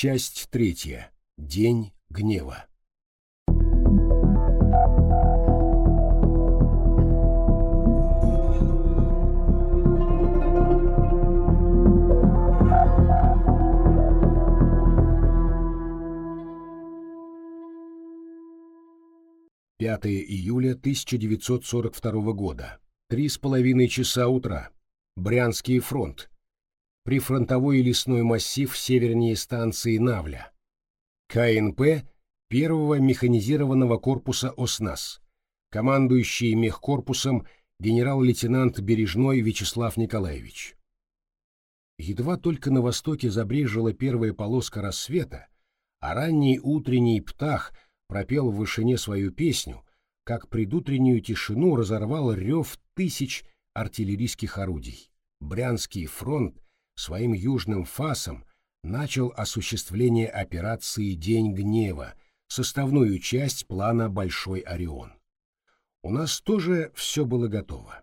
Часть третья. День гнева. Пятое июля 1942 года. Три с половиной часа утра. Брянский фронт. Прифронтовой лесной массив севернее станции Навля. КНП первого механизированного корпуса ОСНАС. Командующий мехкорпусом генерал-лейтенант Бережной Вячеслав Николаевич. Едва только на востоке забрежила первая полоска рассвета, а ранний утренний птах пропел в вышине свою песню, как предутреннюю тишину разорвал рев тысяч артиллерийских орудий. Брянский фронт своим южным фасом начал осуществление операции «День гнева», составную часть плана «Большой Орион». У нас тоже все было готово.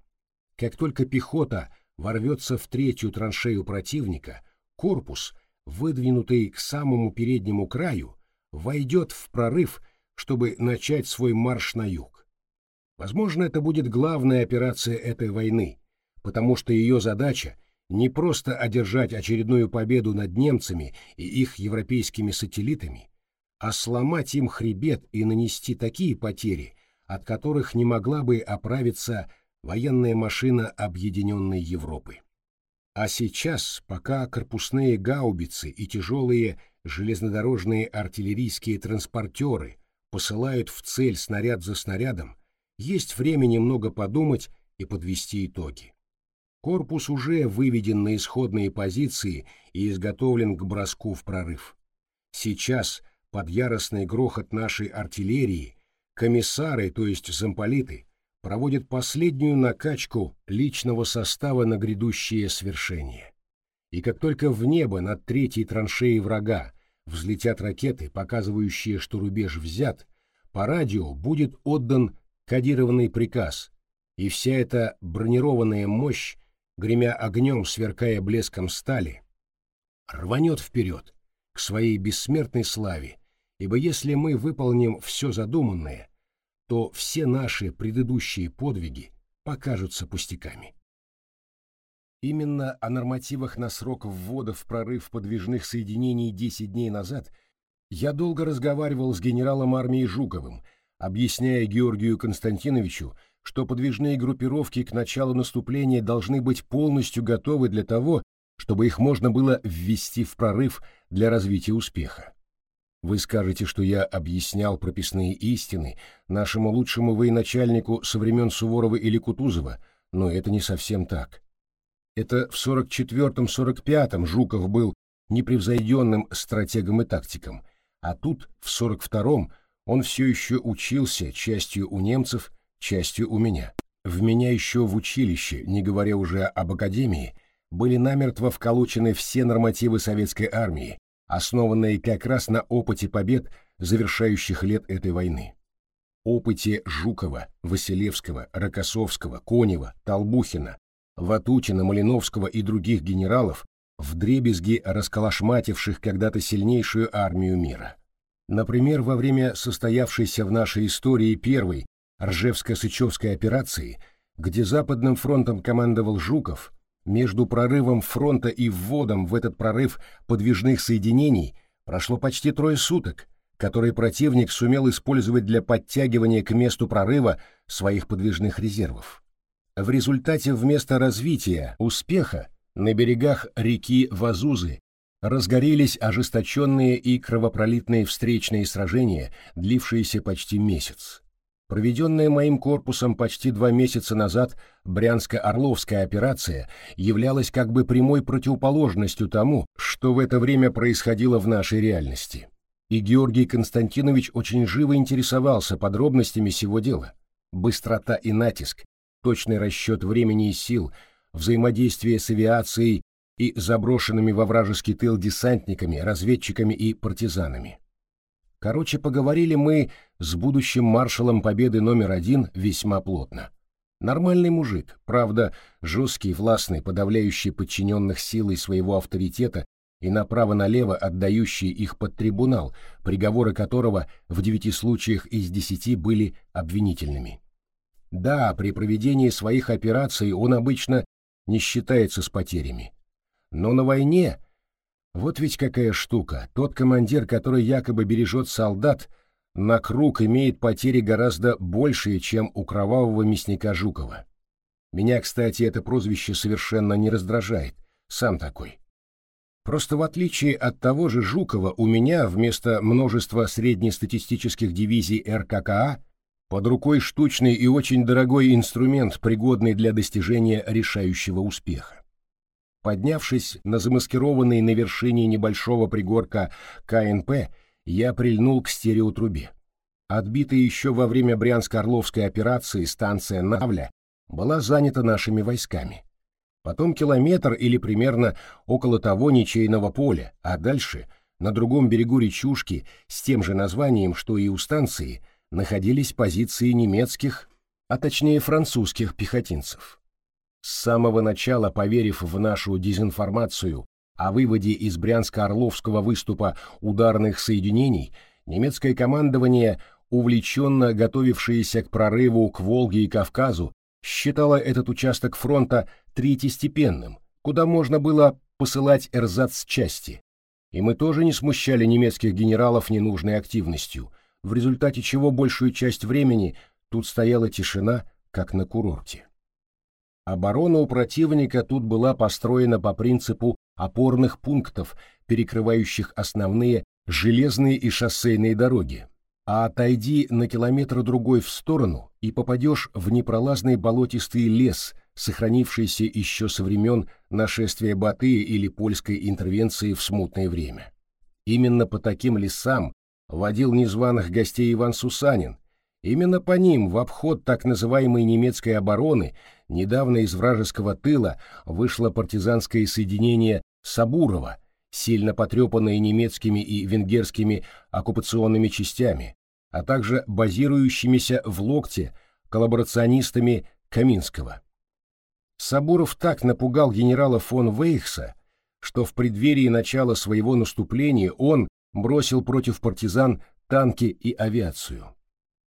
Как только пехота ворвется в третью траншею противника, корпус, выдвинутый к самому переднему краю, войдет в прорыв, чтобы начать свой марш на юг. Возможно, это будет главная операция этой войны, потому что ее задача не просто одержать очередную победу над немцами и их европейскими сателлитами, а сломать им хребет и нанести такие потери, от которых не могла бы оправиться военная машина Объединенной Европы. А сейчас, пока корпусные гаубицы и тяжелые железнодорожные артиллерийские транспортеры посылают в цель снаряд за снарядом, есть время немного подумать и подвести итоги. Корпус уже выведен на исходные позиции и изготовлен к броску в прорыв. Сейчас, под яростный грохот нашей артиллерии, комиссары, то есть замполиты, проводят последнюю накачку личного состава на грядущее свершение. И как только в небо над третьей траншеей врага взлетят ракеты, показывающие, что рубеж взят, по радио будет отдан кодированный приказ, и вся эта бронированная мощь, гремя огнем, сверкая блеском стали, рванет вперед, к своей бессмертной славе, ибо если мы выполним все задуманное, то все наши предыдущие подвиги покажутся пустяками. Именно о нормативах на срок ввода в прорыв подвижных соединений 10 дней назад я долго разговаривал с генералом армии Жуковым, объясняя Георгию Константиновичу, что подвижные группировки к началу наступления должны быть полностью готовы для того, чтобы их можно было ввести в прорыв для развития успеха. Вы скажете, что я объяснял прописные истины нашему лучшему военачальнику со времен Суворова или Кутузова, но это не совсем так. Это в 44-45 Жуков был непревзойденным стратегом и тактиком, а тут, в 42-м, он все еще учился, частью у немцев, частью у меня. В меня еще в училище, не говоря уже об академии, были намертво вколочены все нормативы советской армии, основанные как раз на опыте побед завершающих лет этой войны. Опыте Жукова, Василевского, Рокоссовского, Конева, Толбухина, Ватутина, Малиновского и других генералов, вдребезги расколошмативших когда-то сильнейшую армию мира. Например, во время состоявшейся в нашей истории первой Ржевско-Сычевской операции, где Западным фронтом командовал Жуков, между прорывом фронта и вводом в этот прорыв подвижных соединений прошло почти трое суток, которые противник сумел использовать для подтягивания к месту прорыва своих подвижных резервов. В результате вместо развития успеха на берегах реки Вазузы разгорелись ожесточенные и кровопролитные встречные сражения, длившиеся почти месяц. Проведенная моим корпусом почти два месяца назад Брянско-Орловская операция являлась как бы прямой противоположностью тому, что в это время происходило в нашей реальности. И Георгий Константинович очень живо интересовался подробностями сего дела. Быстрота и натиск, точный расчет времени и сил, взаимодействие с авиацией и заброшенными во вражеский тыл десантниками, разведчиками и партизанами. Короче, поговорили мы с будущим маршалом Победы номер один весьма плотно. Нормальный мужик, правда, жесткий, властный, подавляющий подчиненных силой своего авторитета и направо-налево отдающие их под трибунал, приговоры которого в девяти случаях из десяти были обвинительными. Да, при проведении своих операций он обычно не считается с потерями. Но на войне... Вот ведь какая штука. Тот командир, который якобы бережет солдат, на круг имеет потери гораздо большие, чем у кровавого мясника Жукова. Меня, кстати, это прозвище совершенно не раздражает. Сам такой. Просто в отличие от того же Жукова, у меня вместо множества среднестатистических дивизий РККА под рукой штучный и очень дорогой инструмент, пригодный для достижения решающего успеха. Поднявшись на замаскированный на вершине небольшого пригорка КНП, я прильнул к стереотрубе. Отбитая еще во время Брянско-Орловской операции станция Навля была занята нашими войсками. Потом километр или примерно около того ничейного поля, а дальше, на другом берегу речушки, с тем же названием, что и у станции, находились позиции немецких, а точнее французских пехотинцев. С самого начала, поверив в нашу дезинформацию о выводе из Брянско-Орловского выступа ударных соединений, немецкое командование, увлеченно готовившееся к прорыву к Волге и Кавказу, считала этот участок фронта третьестепенным, куда можно было посылать эрзац части. И мы тоже не смущали немецких генералов ненужной активностью, в результате чего большую часть времени тут стояла тишина, как на курорте. Оборона у противника тут была построена по принципу опорных пунктов, перекрывающих основные железные и шоссейные дороги, а отойди на километр-другой в сторону и попадешь в непролазный болотистый лес, сохранившийся еще со времен нашествия Батыя или польской интервенции в смутное время. Именно по таким лесам водил незваных гостей Иван Сусанин, именно по ним в обход так называемой немецкой обороны недавно из вражеского тыла вышло партизанское соединение Сабурова – сильно потрепанные немецкими и венгерскими оккупационными частями, а также базирующимися в Локте коллаборационистами Каминского. Сабуров так напугал генерала фон Вейхса, что в преддверии начала своего наступления он бросил против партизан танки и авиацию.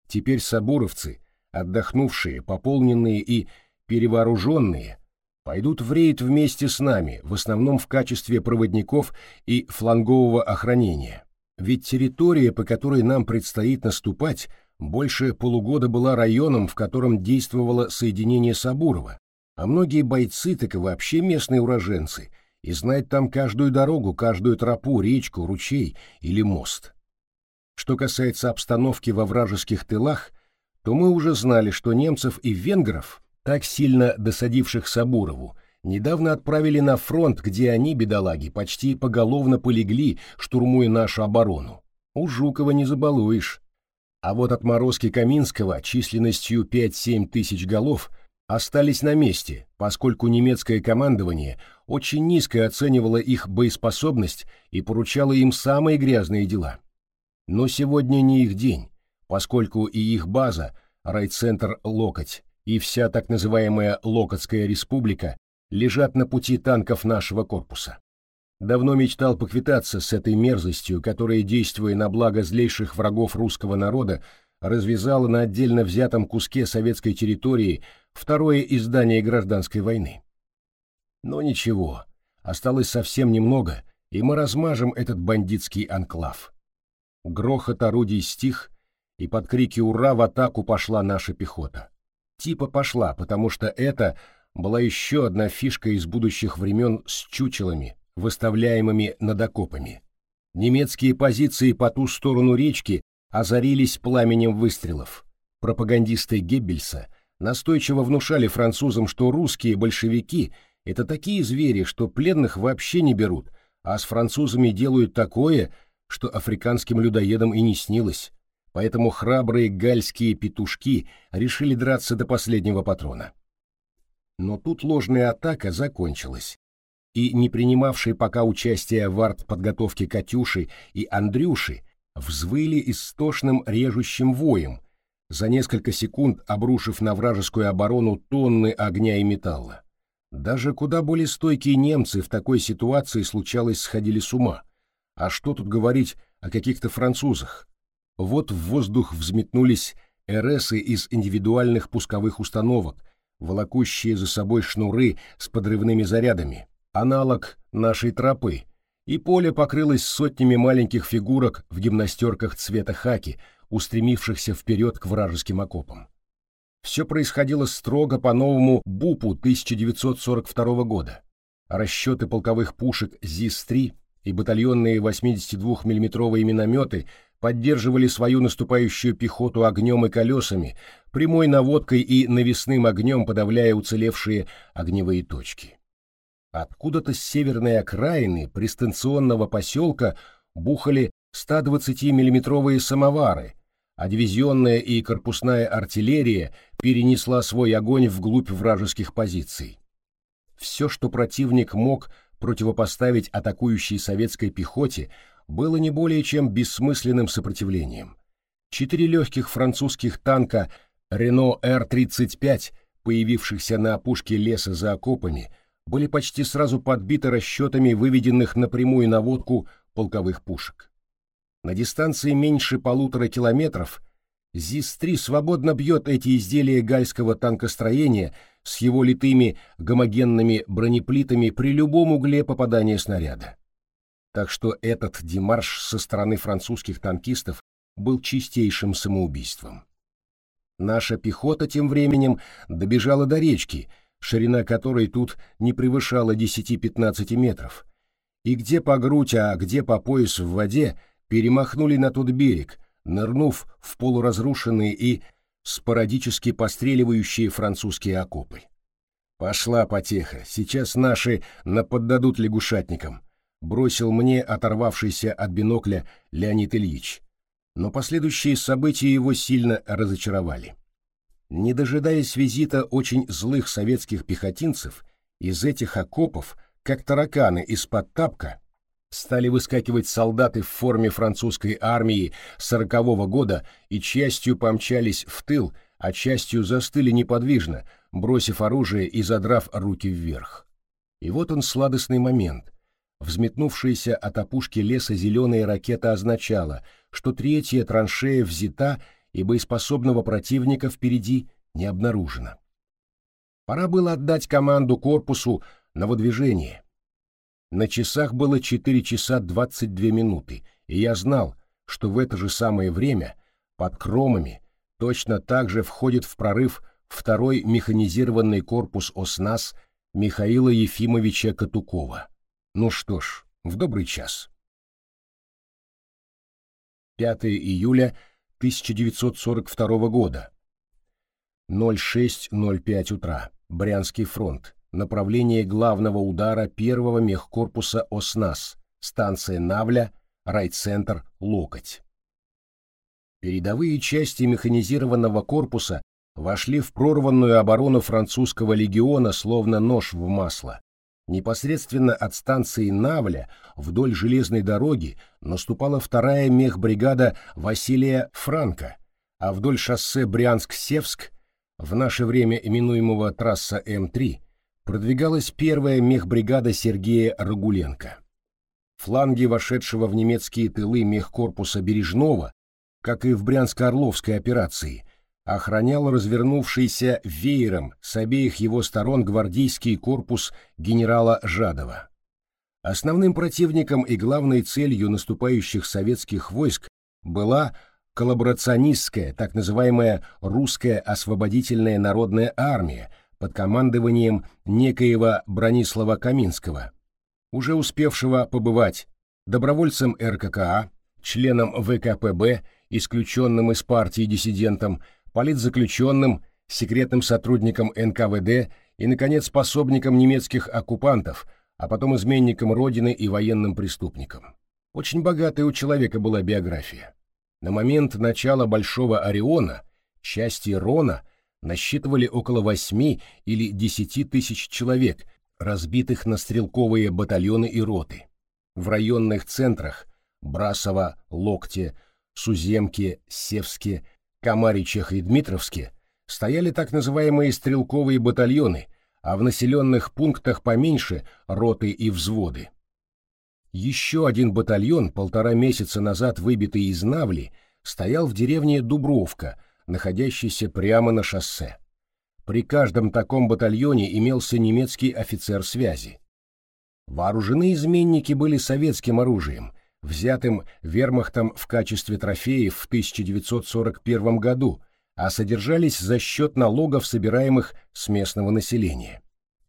Теперь сабуровцы, отдохнувшие, пополненные и перевооруженные, пойдут в рейд вместе с нами, в основном в качестве проводников и флангового охранения. Ведь территория, по которой нам предстоит наступать, больше полугода была районом, в котором действовало соединение Сабурова, а многие бойцы так и вообще местные уроженцы, и знают там каждую дорогу, каждую тропу, речку, ручей или мост. Что касается обстановки во вражеских тылах, то мы уже знали, что немцев и венгров – так сильно досадивших Сабурову, недавно отправили на фронт, где они, бедолаги, почти поголовно полегли, штурмуя нашу оборону. У Жукова не забалуешь. А вот отморозки Каминского численностью 5-7 тысяч голов остались на месте, поскольку немецкое командование очень низко оценивало их боеспособность и поручало им самые грязные дела. Но сегодня не их день, поскольку и их база, райцентр «Локоть», и вся так называемая Локотская республика лежат на пути танков нашего корпуса. Давно мечтал поквитаться с этой мерзостью, которая, действуя на благо злейших врагов русского народа, развязала на отдельно взятом куске советской территории второе издание гражданской войны. Но ничего, осталось совсем немного, и мы размажем этот бандитский анклав. Грохот орудий стих, и под крики «Ура!» в атаку пошла наша пехота типа пошла, потому что это была еще одна фишка из будущих времен с чучелами, выставляемыми над окопами. Немецкие позиции по ту сторону речки озарились пламенем выстрелов. Пропагандисты Геббельса настойчиво внушали французам, что русские большевики — это такие звери, что пленных вообще не берут, а с французами делают такое, что африканским людоедам и не снилось поэтому храбрые гальские петушки решили драться до последнего патрона. Но тут ложная атака закончилась, и не принимавшие пока участия в арт-подготовке Катюши и Андрюши взвыли истошным режущим воем, за несколько секунд обрушив на вражескую оборону тонны огня и металла. Даже куда более стойкие немцы в такой ситуации случалось сходили с ума. А что тут говорить о каких-то французах? Вот в воздух взметнулись РСы из индивидуальных пусковых установок, волокущие за собой шнуры с подрывными зарядами, аналог нашей тропы, и поле покрылось сотнями маленьких фигурок в гимнастерках цвета хаки, устремившихся вперед к вражеским окопам. Все происходило строго по новому БУПу 1942 года. Расчеты полковых пушек ЗИС-3 и батальонные 82 миллиметровые минометы поддерживали свою наступающую пехоту огнем и колесами, прямой наводкой и навесным огнем подавляя уцелевшие огневые точки. Откуда-то с северной окраины пристанционного поселка бухали 120 миллиметровые самовары, а дивизионная и корпусная артиллерия перенесла свой огонь вглубь вражеских позиций. Все, что противник мог противопоставить атакующей советской пехоте, было не более чем бессмысленным сопротивлением. Четыре легких французских танка «Рено Р-35», появившихся на опушке леса за окопами, были почти сразу подбиты расчетами выведенных напрямую на водку полковых пушек. На дистанции меньше полутора километров ЗИС-3 свободно бьет эти изделия гальского танкостроения с его литыми гомогенными бронеплитами при любом угле попадания снаряда так что этот демарш со стороны французских танкистов был чистейшим самоубийством. Наша пехота тем временем добежала до речки, ширина которой тут не превышала 10-15 метров, и где по грудь, а где по пояс в воде перемахнули на тот берег, нырнув в полуразрушенные и спорадически постреливающие французские окопы. Пошла потеха, сейчас наши наподдадут лягушатникам бросил мне оторвавшийся от бинокля Леонид Ильич. Но последующие события его сильно разочаровали. Не дожидаясь визита очень злых советских пехотинцев, из этих окопов, как тараканы из-под тапка, стали выскакивать солдаты в форме французской армии сорокового года и частью помчались в тыл, а частью застыли неподвижно, бросив оружие и задрав руки вверх. И вот он сладостный момент — Взметнувшаяся от опушки леса зеленая ракета означала, что третья траншея взята и боеспособного противника впереди не обнаружено. Пора было отдать команду корпусу на выдвижение. На часах было 4 часа 22 минуты, и я знал, что в это же самое время под кромами точно так же входит в прорыв второй механизированный корпус ОСНАС Михаила Ефимовича Катукова. Ну что ж, в добрый час. 5 июля 1942 года. 06.05 утра. Брянский фронт. Направление главного удара первого мехкорпуса ОСНАС. Станция Навля. Райцентр Локоть. Передовые части механизированного корпуса вошли в прорванную оборону французского легиона словно нож в масло. Непосредственно от станции Навля вдоль железной дороги наступала вторая мехбригада Василия Франка, а вдоль шоссе Брянск-Севск, в наше время именуемого трасса М3, продвигалась первая мехбригада Сергея Рагуленко. Фланги вошедшего в немецкие тылы мехкорпуса Бережного, как и в Брянско-Орловской операции, охранял развернувшийся веером с обеих его сторон гвардейский корпус генерала Жадова. Основным противником и главной целью наступающих советских войск была коллаборационистская, так называемая русская освободительная народная армия под командованием некоего Бронислава Каминского, уже успевшего побывать добровольцем РККА, членом ВКПБ, исключенным из партии диссидентом, политзаключенным, секретным сотрудником НКВД и, наконец, способником немецких оккупантов, а потом изменником Родины и военным преступником. Очень богатая у человека была биография. На момент начала Большого Ориона части Рона насчитывали около 8 или 10 тысяч человек, разбитых на стрелковые батальоны и роты. В районных центрах Брасово, Локте, Суземке, Севске, Камаричах и Дмитровске стояли так называемые стрелковые батальоны, а в населенных пунктах поменьше – роты и взводы. Еще один батальон, полтора месяца назад выбитый из Навли, стоял в деревне Дубровка, находящейся прямо на шоссе. При каждом таком батальоне имелся немецкий офицер связи. Вооружены изменники были советским оружием, взятым вермахтом в качестве трофеев в 1941 году, а содержались за счет налогов, собираемых с местного населения.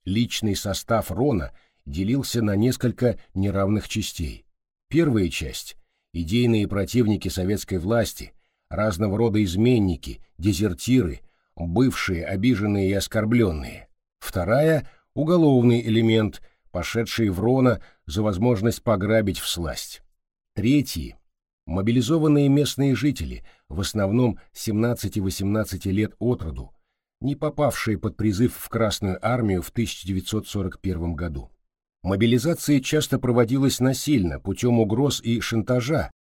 Личный состав Рона делился на несколько неравных частей. Первая часть – идейные противники советской власти, разного рода изменники, дезертиры, бывшие обиженные и оскорбленные. Вторая – уголовный элемент, пошедший в Рона за возможность пограбить всласть. Третьи – мобилизованные местные жители, в основном 17-18 лет от роду, не попавшие под призыв в Красную армию в 1941 году. Мобилизация часто проводилась насильно, путем угроз и шантажа,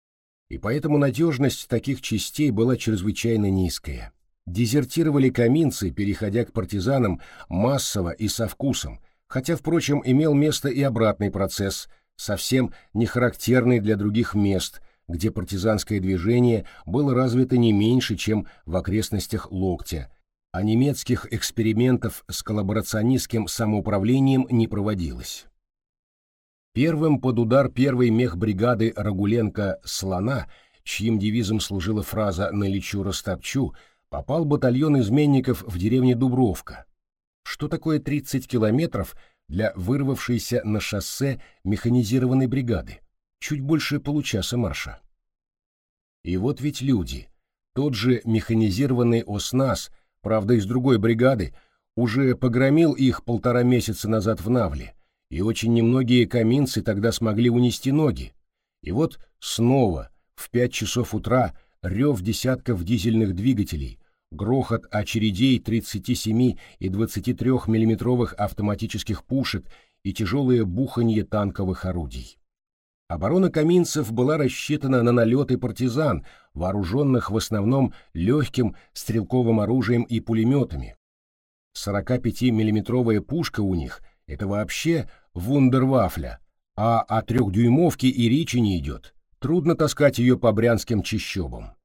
и поэтому надежность таких частей была чрезвычайно низкая. Дезертировали каминцы, переходя к партизанам массово и со вкусом, хотя, впрочем, имел место и обратный процесс, совсем не характерный для других мест, где партизанское движение было развито не меньше, чем в окрестностях Локтя, а немецких экспериментов с коллаборационистским самоуправлением не проводилось. Первым под удар первой мехбригады Рагуленко «Слона», чьим девизом служила фраза «налечу, растопчу», попал батальон изменников в деревне Дубровка. Что такое 30 километров для вырвавшейся на шоссе механизированной бригады, чуть больше получаса марша. И вот ведь люди, тот же механизированный ОСНАС, правда из другой бригады, уже погромил их полтора месяца назад в Навле, и очень немногие каминцы тогда смогли унести ноги. И вот снова, в пять часов утра, рев десятков дизельных двигателей, грохот очередей 37 и 23 миллиметровых автоматических пушек и тяжелое буханье танковых орудий. Оборона каминцев была рассчитана на налеты партизан, вооруженных в основном легким стрелковым оружием и пулеметами. 45-миллиметровая пушка у них — это вообще вундервафля, а о трехдюймовке и речи не идет. Трудно таскать ее по брянским чащобам.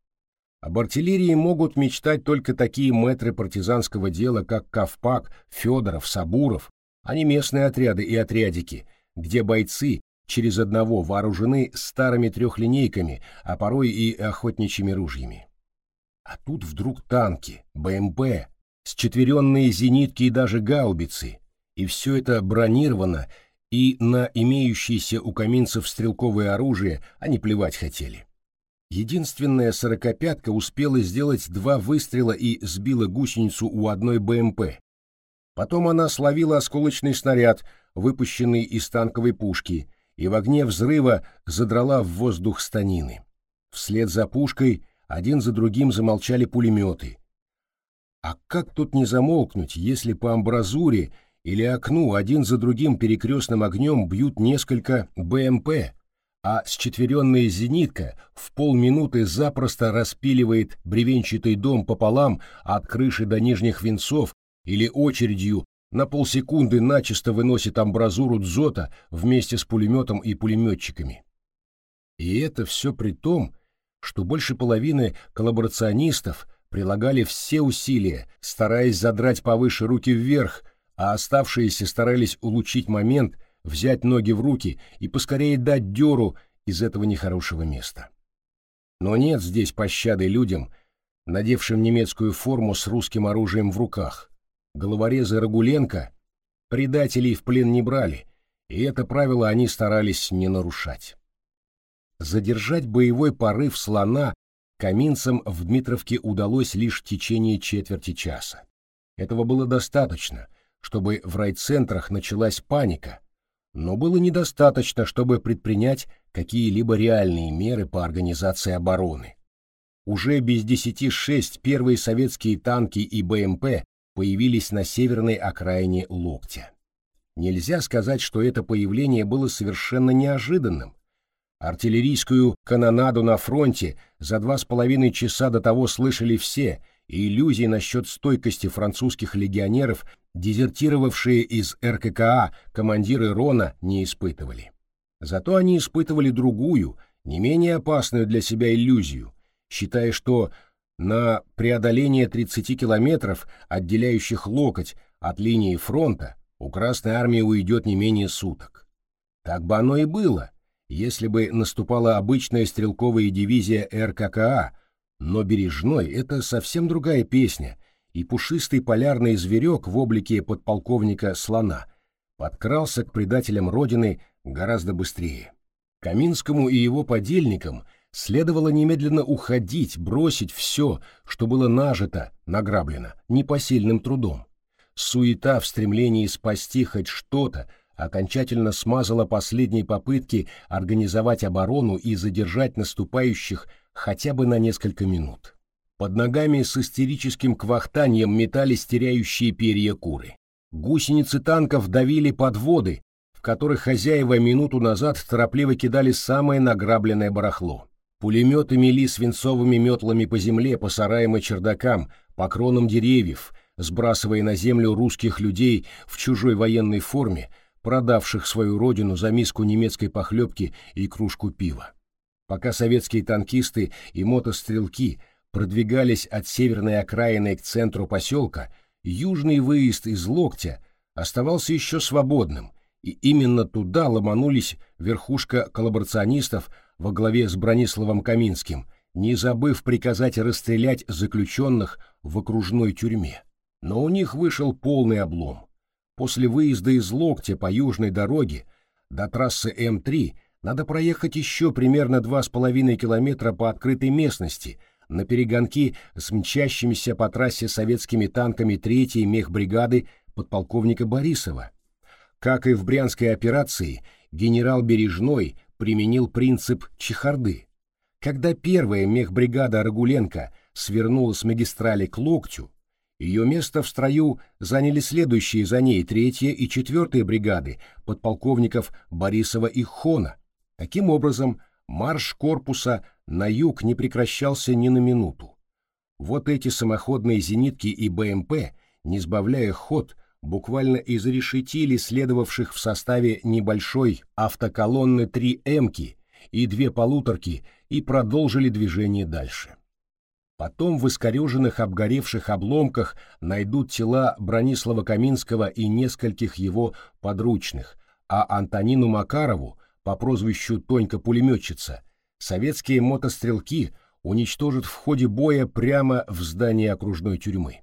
Об артиллерии могут мечтать только такие мэтры партизанского дела, как Ковпак, Федоров, Сабуров, а не местные отряды и отрядики, где бойцы через одного вооружены старыми трехлинейками, а порой и охотничьими ружьями. А тут вдруг танки, БМП, счетверенные зенитки и даже гаубицы, и все это бронировано, и на имеющееся у каминцев стрелковое оружие они плевать хотели. Единственная сорокопятка успела сделать два выстрела и сбила гусеницу у одной БМП. Потом она словила осколочный снаряд, выпущенный из танковой пушки, и в огне взрыва задрала в воздух станины. Вслед за пушкой один за другим замолчали пулеметы. А как тут не замолкнуть, если по амбразуре или окну один за другим перекрестным огнем бьют несколько БМП, а счетверенная зенитка в полминуты запросто распиливает бревенчатый дом пополам от крыши до нижних венцов или очередью на полсекунды начисто выносит амбразуру дзота вместе с пулеметом и пулеметчиками. И это все при том, что больше половины коллаборационистов прилагали все усилия, стараясь задрать повыше руки вверх, а оставшиеся старались улучшить момент – взять ноги в руки и поскорее дать дёру из этого нехорошего места. Но нет здесь пощады людям, надевшим немецкую форму с русским оружием в руках. Головорезы Рагуленко предателей в плен не брали, и это правило они старались не нарушать. Задержать боевой порыв слона каминцам в Дмитровке удалось лишь в течение четверти часа. Этого было достаточно, чтобы в райцентрах началась паника, но было недостаточно, чтобы предпринять какие-либо реальные меры по организации обороны. Уже без десяти шесть первые советские танки и БМП появились на северной окраине Локтя. Нельзя сказать, что это появление было совершенно неожиданным. Артиллерийскую канонаду на фронте за два с половиной часа до того слышали все, и иллюзий насчет стойкости французских легионеров дезертировавшие из РККА командиры Рона не испытывали. Зато они испытывали другую, не менее опасную для себя иллюзию, считая, что на преодоление 30 километров, отделяющих локоть от линии фронта, у Красной Армии уйдет не менее суток. Так бы оно и было, если бы наступала обычная стрелковая дивизия РККА, но Бережной — это совсем другая песня, и пушистый полярный зверек в облике подполковника Слона подкрался к предателям Родины гораздо быстрее. Каминскому и его подельникам следовало немедленно уходить, бросить все, что было нажито, награблено, непосильным трудом. Суета в стремлении спасти хоть что-то окончательно смазала последние попытки организовать оборону и задержать наступающих хотя бы на несколько минут. Под ногами с истерическим квахтанием метались теряющие перья куры. Гусеницы танков давили подводы, в которых хозяева минуту назад торопливо кидали самое награбленное барахло. Пулеметы мели свинцовыми метлами по земле, по сараям и чердакам, по кронам деревьев, сбрасывая на землю русских людей в чужой военной форме, продавших свою родину за миску немецкой похлебки и кружку пива. Пока советские танкисты и мотострелки продвигались от северной окраины к центру поселка, южный выезд из Локтя оставался еще свободным, и именно туда ломанулись верхушка коллаборационистов во главе с Брониславом Каминским, не забыв приказать расстрелять заключенных в окружной тюрьме. Но у них вышел полный облом. После выезда из Локтя по южной дороге до трассы М3 надо проехать еще примерно 2,5 километра по открытой местности на перегонки с мчащимися по трассе советскими танками 3-й мехбригады подполковника Борисова. Как и в Брянской операции, генерал Бережной применил принцип чехарды. Когда первая мехбригада Рагуленко свернула с магистрали к локтю, ее место в строю заняли следующие за ней третья и четвертая бригады подполковников Борисова и Хона. Таким образом, марш корпуса на юг не прекращался ни на минуту. Вот эти самоходные зенитки и БМП, не сбавляя ход, буквально изрешетили следовавших в составе небольшой автоколонны три «Эмки» и две полуторки и продолжили движение дальше. Потом в искореженных обгоревших обломках найдут тела Бронислава Каминского и нескольких его подручных, а Антонину Макарову по прозвищу Тонька-пулеметчица советские мотострелки уничтожат в ходе боя прямо в здании окружной тюрьмы.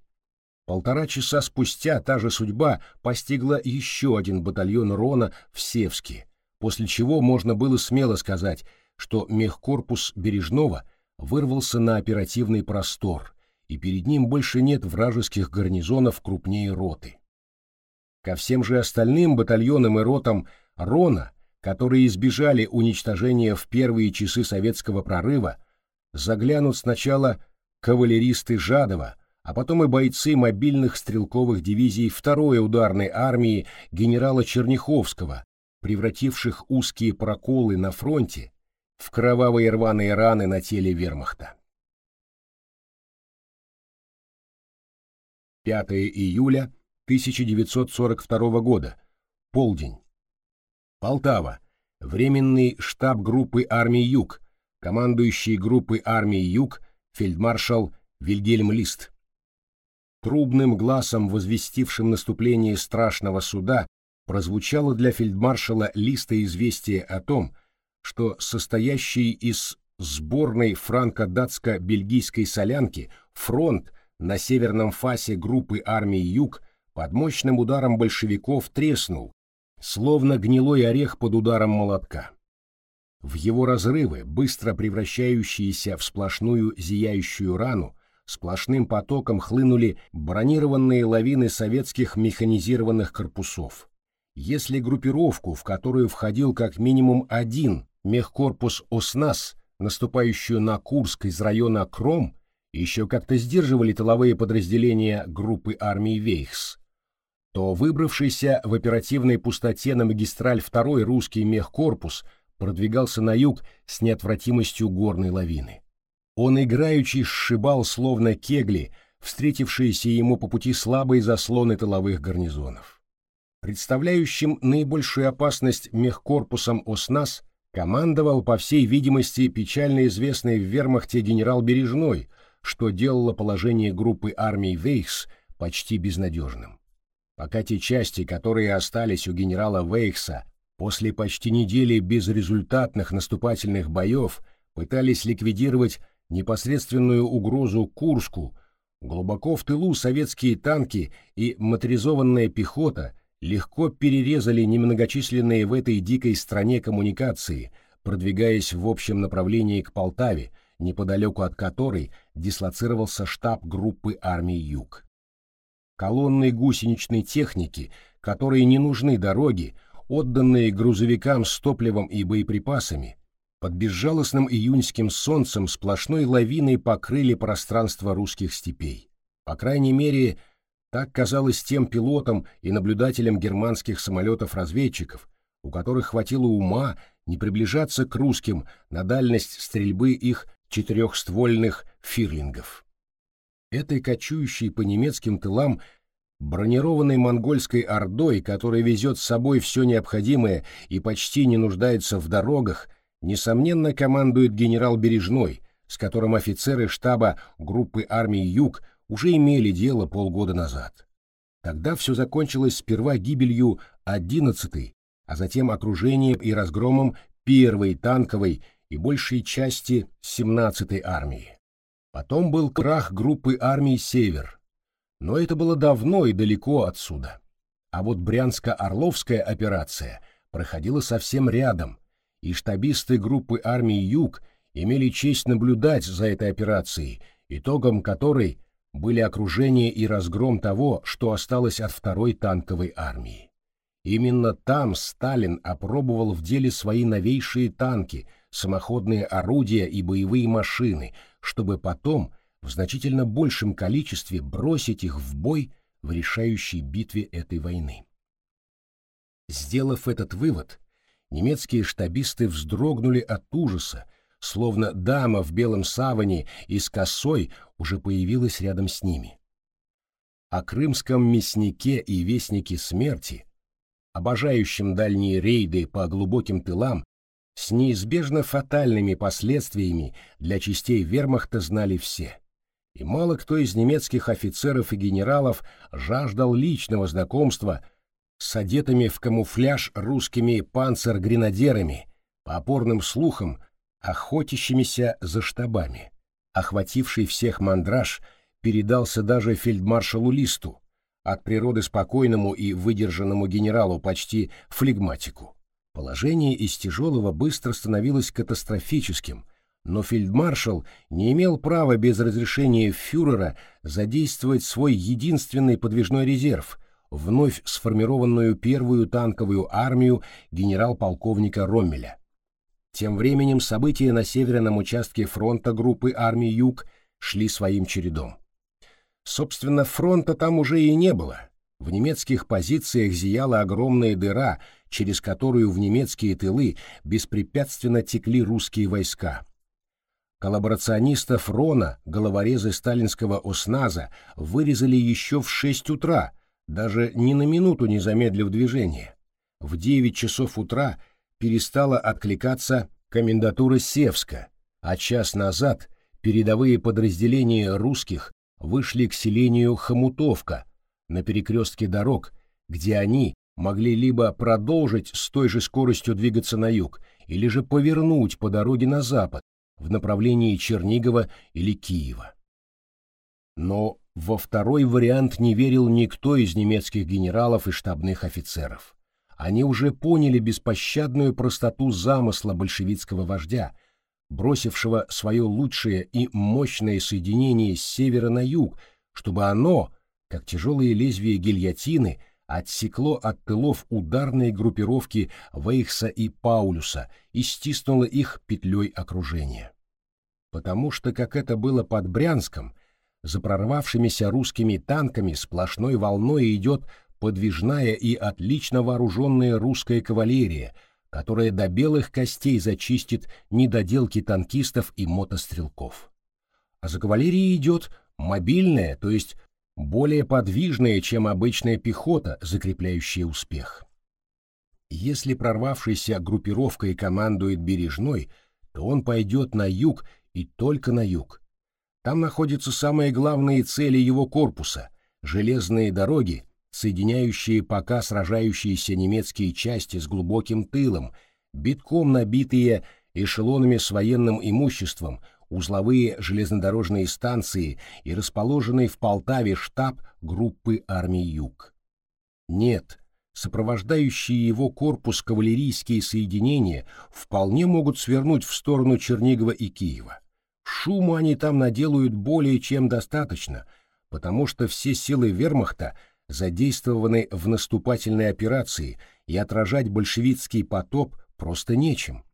Полтора часа спустя та же судьба постигла еще один батальон Рона в Севске, после чего можно было смело сказать, что мехкорпус Бережного вырвался на оперативный простор, и перед ним больше нет вражеских гарнизонов крупнее роты. Ко всем же остальным батальонам и ротам Рона, которые избежали уничтожения в первые часы советского прорыва, заглянут сначала кавалеристы Жадова, а потом и бойцы мобильных стрелковых дивизий второй ударной армии генерала Черняховского, превративших узкие проколы на фронте в кровавые рваные раны на теле вермахта. 5 июля 1942 года. Полдень. Полтава. Временный штаб группы армии Юг. Командующий группой армии Юг фельдмаршал Вильгельм Лист трубным глазом, возвестившим наступление страшного суда, прозвучало для фельдмаршала листа известие о том, что состоящий из сборной франко-датско-бельгийской солянки фронт на северном фасе группы армии Юг под мощным ударом большевиков треснул, словно гнилой орех под ударом молотка. В его разрывы, быстро превращающиеся в сплошную зияющую рану, сплошным потоком хлынули бронированные лавины советских механизированных корпусов. Если группировку, в которую входил как минимум один мехкорпус ОСНАС, наступающую на Курск из района Кром, еще как-то сдерживали тыловые подразделения группы армии Вейхс, то выбравшийся в оперативной пустоте на магистраль второй русский мехкорпус продвигался на юг с неотвратимостью горной лавины. Он играючи сшибал словно кегли встретившиеся ему по пути слабые заслоны тыловых гарнизонов. Представляющим наибольшую опасность мехкорпусом ОСНАС командовал, по всей видимости, печально известный в вермахте генерал Бережной, что делало положение группы армий Вейхс почти безнадежным. Пока те части, которые остались у генерала Вейхса после почти недели безрезультатных наступательных боев, пытались ликвидировать непосредственную угрозу Курску, глубоко в тылу советские танки и моторизованная пехота легко перерезали немногочисленные в этой дикой стране коммуникации, продвигаясь в общем направлении к Полтаве, неподалеку от которой дислоцировался штаб группы армий Юг. Колонны гусеничной техники, которые не нужны дороги, отданные грузовикам с топливом и боеприпасами, под безжалостным июньским солнцем сплошной лавиной покрыли пространство русских степей. По крайней мере, так казалось тем пилотам и наблюдателям германских самолетов-разведчиков, у которых хватило ума не приближаться к русским на дальность стрельбы их четырехствольных фирлингов. Этой кочующей по немецким тылам бронированной монгольской ордой, которая везет с собой все необходимое и почти не нуждается в дорогах, несомненно командует генерал Бережной, с которым офицеры штаба группы армии «Юг» уже имели дело полгода назад. Тогда все закончилось сперва гибелью 11-й, а затем окружением и разгромом первой танковой и большей части 17-й армии. Потом был крах группы армий «Север», но это было давно и далеко отсюда. А вот Брянско-Орловская операция проходила совсем рядом, и штабисты группы армии «Юг» имели честь наблюдать за этой операцией, итогом которой были окружение и разгром того, что осталось от второй танковой армии. Именно там Сталин опробовал в деле свои новейшие танки, самоходные орудия и боевые машины, чтобы потом в значительно большем количестве бросить их в бой в решающей битве этой войны. Сделав этот вывод, немецкие штабисты вздрогнули от ужаса, словно дама в белом саване и с косой уже появилась рядом с ними. О крымском мяснике и вестнике смерти, обожающем дальние рейды по глубоким тылам, с неизбежно фатальными последствиями для частей вермахта знали все. И мало кто из немецких офицеров и генералов жаждал личного знакомства с одетыми в камуфляж русскими панцер-гренадерами, по опорным слухам, охотящимися за штабами. Охвативший всех мандраж передался даже фельдмаршалу Листу, от природы спокойному и выдержанному генералу почти флегматику. Положение из тяжелого быстро становилось катастрофическим, но фельдмаршал не имел права без разрешения фюрера задействовать свой единственный подвижной резерв — вновь сформированную первую танковую армию генерал-полковника Роммеля. Тем временем события на северном участке фронта группы армий «Юг» шли своим чередом. Собственно, фронта там уже и не было. В немецких позициях зияла огромная дыра, через которую в немецкие тылы беспрепятственно текли русские войска. Коллаборационистов Рона, головорезы сталинского ОСНАЗа, вырезали еще в 6 утра, даже ни на минуту не замедлив движение. В 9 часов утра перестала откликаться комендатура Севска, а час назад передовые подразделения русских вышли к селению Хомутовка на перекрестке дорог, где они могли либо продолжить с той же скоростью двигаться на юг, или же повернуть по дороге на запад в направлении Чернигова или Киева. Но во второй вариант не верил никто из немецких генералов и штабных офицеров они уже поняли беспощадную простоту замысла большевистского вождя, бросившего свое лучшее и мощное соединение с севера на юг, чтобы оно, как тяжелые лезвия гильотины, отсекло от тылов ударные группировки Вейхса и Паулюса и стиснуло их петлей окружения. Потому что, как это было под Брянском, за прорвавшимися русскими танками сплошной волной идет подвижная и отлично вооруженная русская кавалерия, которая до белых костей зачистит недоделки танкистов и мотострелков. а за кавалерией идет мобильная, то есть более подвижная, чем обычная пехота, закрепляющая успех. Если прорвавшийся группировкой командует Бережной, то он пойдет на юг и только на юг. Там находятся самые главные цели его корпуса – железные дороги, соединяющие пока сражающиеся немецкие части с глубоким тылом, битком набитые эшелонами с военным имуществом, узловые железнодорожные станции и расположенный в Полтаве штаб группы армий Юг. Нет, сопровождающие его корпус кавалерийские соединения вполне могут свернуть в сторону Чернигова и Киева. Шуму они там наделают более чем достаточно, потому что все силы вермахта задействованы в наступательной операции, и отражать большевистский потоп просто нечем.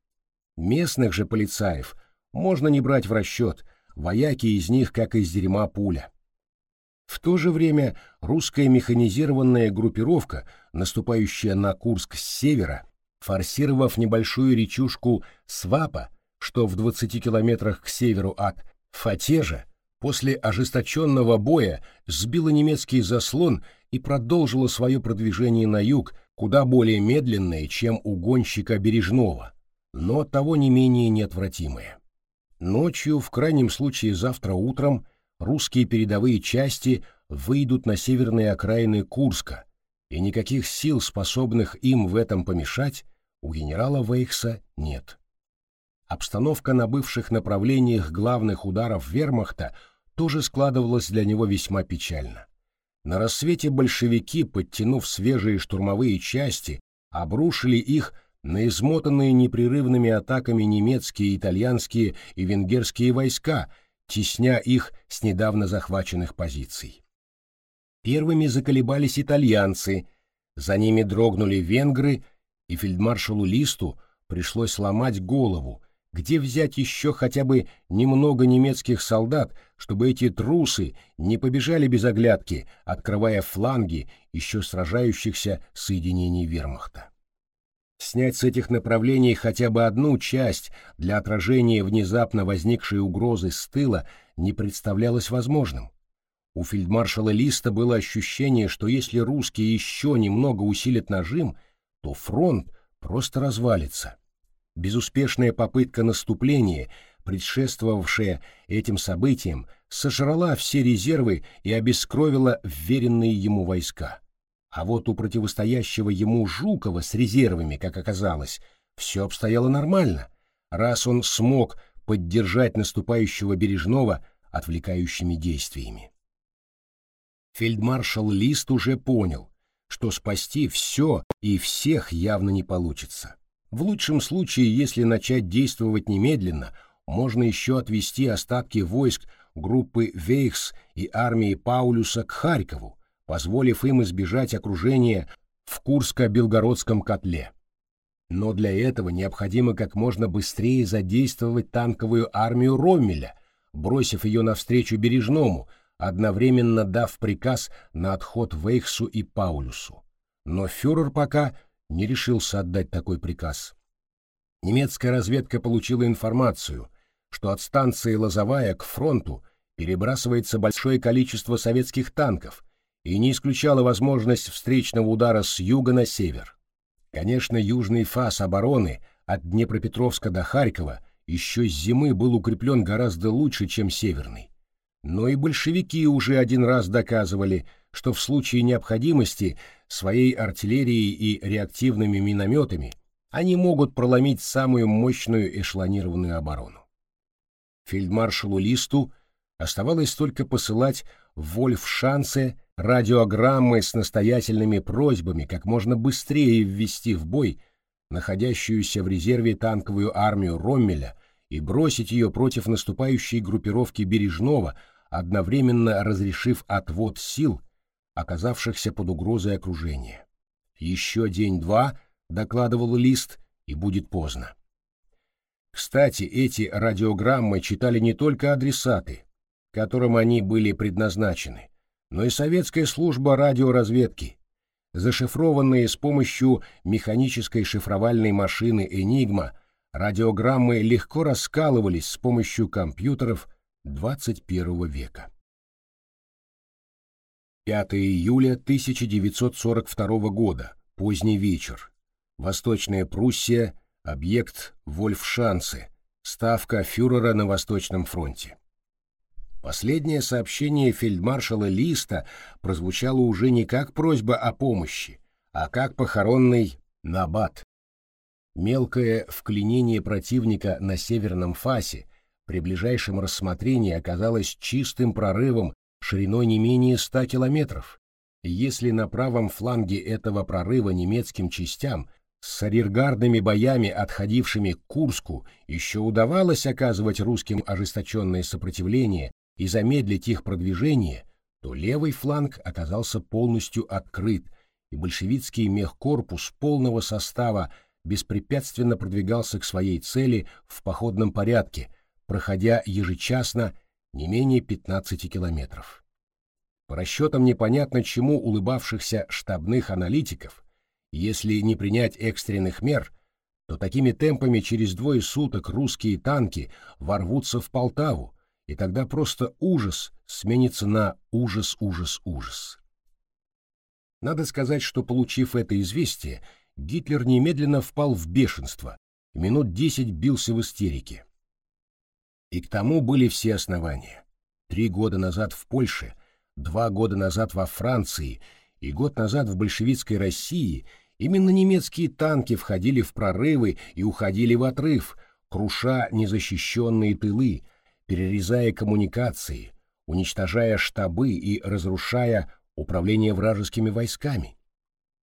Местных же полицаев можно не брать в расчет, вояки из них как из дерьма пуля. В то же время русская механизированная группировка, наступающая на Курск с севера, форсировав небольшую речушку Свапа, что в 20 километрах к северу от Фатежа, после ожесточенного боя сбила немецкий заслон и продолжила свое продвижение на юг, куда более медленное, чем у гонщика Бережного, но того не менее неотвратимое. Ночью, в крайнем случае завтра утром, русские передовые части выйдут на северные окраины Курска, и никаких сил, способных им в этом помешать, у генерала Вейхса нет. Обстановка на бывших направлениях главных ударов вермахта тоже складывалась для него весьма печально. На рассвете большевики, подтянув свежие штурмовые части, обрушили их на измотанные непрерывными атаками немецкие, итальянские и венгерские войска – тесня их с недавно захваченных позиций. Первыми заколебались итальянцы, за ними дрогнули венгры, и фельдмаршалу Листу пришлось ломать голову, где взять еще хотя бы немного немецких солдат, чтобы эти трусы не побежали без оглядки, открывая фланги еще сражающихся соединений вермахта. Снять с этих направлений хотя бы одну часть для отражения внезапно возникшей угрозы с тыла не представлялось возможным. У фельдмаршала Листа было ощущение, что если русские еще немного усилят нажим, то фронт просто развалится. Безуспешная попытка наступления, предшествовавшая этим событиям, сожрала все резервы и обескровила вверенные ему войска. А вот у противостоящего ему Жукова с резервами, как оказалось, все обстояло нормально, раз он смог поддержать наступающего Бережного отвлекающими действиями. Фельдмаршал Лист уже понял, что спасти все и всех явно не получится. В лучшем случае, если начать действовать немедленно, можно еще отвести остатки войск группы Вейхс и армии Паулюса к Харькову, позволив им избежать окружения в Курско-Белгородском котле. Но для этого необходимо как можно быстрее задействовать танковую армию Роммеля, бросив ее навстречу Бережному, одновременно дав приказ на отход Вейхсу и Паулюсу. Но фюрер пока не решился отдать такой приказ. Немецкая разведка получила информацию, что от станции Лозовая к фронту перебрасывается большое количество советских танков, и не исключала возможность встречного удара с юга на север. Конечно, южный фас обороны от Днепропетровска до Харькова еще с зимы был укреплен гораздо лучше, чем северный. Но и большевики уже один раз доказывали, что в случае необходимости своей артиллерией и реактивными минометами они могут проломить самую мощную эшелонированную оборону. Фельдмаршалу Листу оставалось только посылать Вольфшанце радиограммы с настоятельными просьбами как можно быстрее ввести в бой находящуюся в резерве танковую армию Роммеля и бросить ее против наступающей группировки Бережного, одновременно разрешив отвод сил, оказавшихся под угрозой окружения. Еще день-два, докладывал Лист, и будет поздно. Кстати, эти радиограммы читали не только адресаты, которым они были предназначены, но и советская служба радиоразведки, зашифрованные с помощью механической шифровальной машины «Энигма», радиограммы легко раскалывались с помощью компьютеров 21 века. 5 июля 1942 года, поздний вечер. Восточная Пруссия, объект Вольфшанцы, ставка фюрера на Восточном фронте. Последнее сообщение фельдмаршала Листа прозвучало уже не как просьба о помощи, а как похоронный набат. Мелкое вклинение противника на северном фасе при ближайшем рассмотрении оказалось чистым прорывом шириной не менее 100 километров. если на правом фланге этого прорыва немецким частям с арьергардными боями, отходившими к Курску, еще удавалось оказывать русским ожесточенное сопротивление и замедлить их продвижение, то левый фланг оказался полностью открыт, и большевистский мехкорпус полного состава беспрепятственно продвигался к своей цели в походном порядке, проходя ежечасно не менее 15 километров. По расчетам непонятно чему улыбавшихся штабных аналитиков, если не принять экстренных мер, то такими темпами через двое суток русские танки ворвутся в Полтаву, и тогда просто ужас сменится на ужас, ужас, ужас. Надо сказать, что, получив это известие, Гитлер немедленно впал в бешенство минут десять бился в истерике. И к тому были все основания. Три года назад в Польше, два года назад во Франции и год назад в большевистской России именно немецкие танки входили в прорывы и уходили в отрыв, круша незащищенные тылы, перерезая коммуникации, уничтожая штабы и разрушая управление вражескими войсками.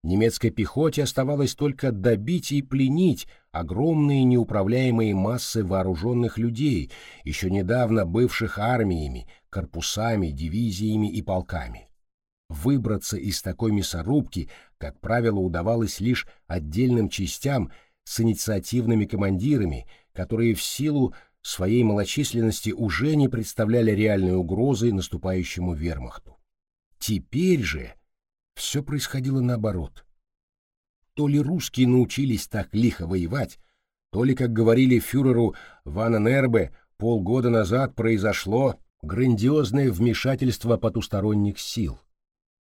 Немецкой пехоте оставалось только добить и пленить огромные неуправляемые массы вооруженных людей, еще недавно бывших армиями, корпусами, дивизиями и полками. Выбраться из такой мясорубки, как правило, удавалось лишь отдельным частям с инициативными командирами, которые в силу своей малочисленности уже не представляли реальной угрозы наступающему вермахту. Теперь же все происходило наоборот. То ли русские научились так лихо воевать, то ли, как говорили фюреру Ванненербе, полгода назад произошло грандиозное вмешательство потусторонних сил.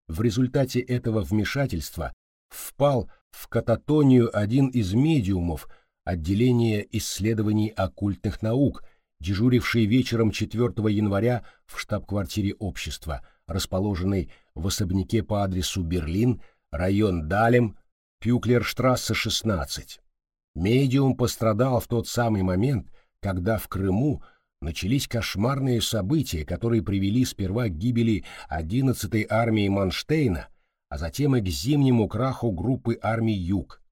В результате этого вмешательства впал в кататонию один из медиумов – отделение исследований оккультных наук, дежуривший вечером 4 января в штаб-квартире общества, расположенной в особняке по адресу Берлин, район Далем, Пюклерштрассе, 16. Медиум пострадал в тот самый момент, когда в Крыму начались кошмарные события, которые привели сперва к гибели 11-й армии Манштейна, а затем и к зимнему краху группы армий Юг.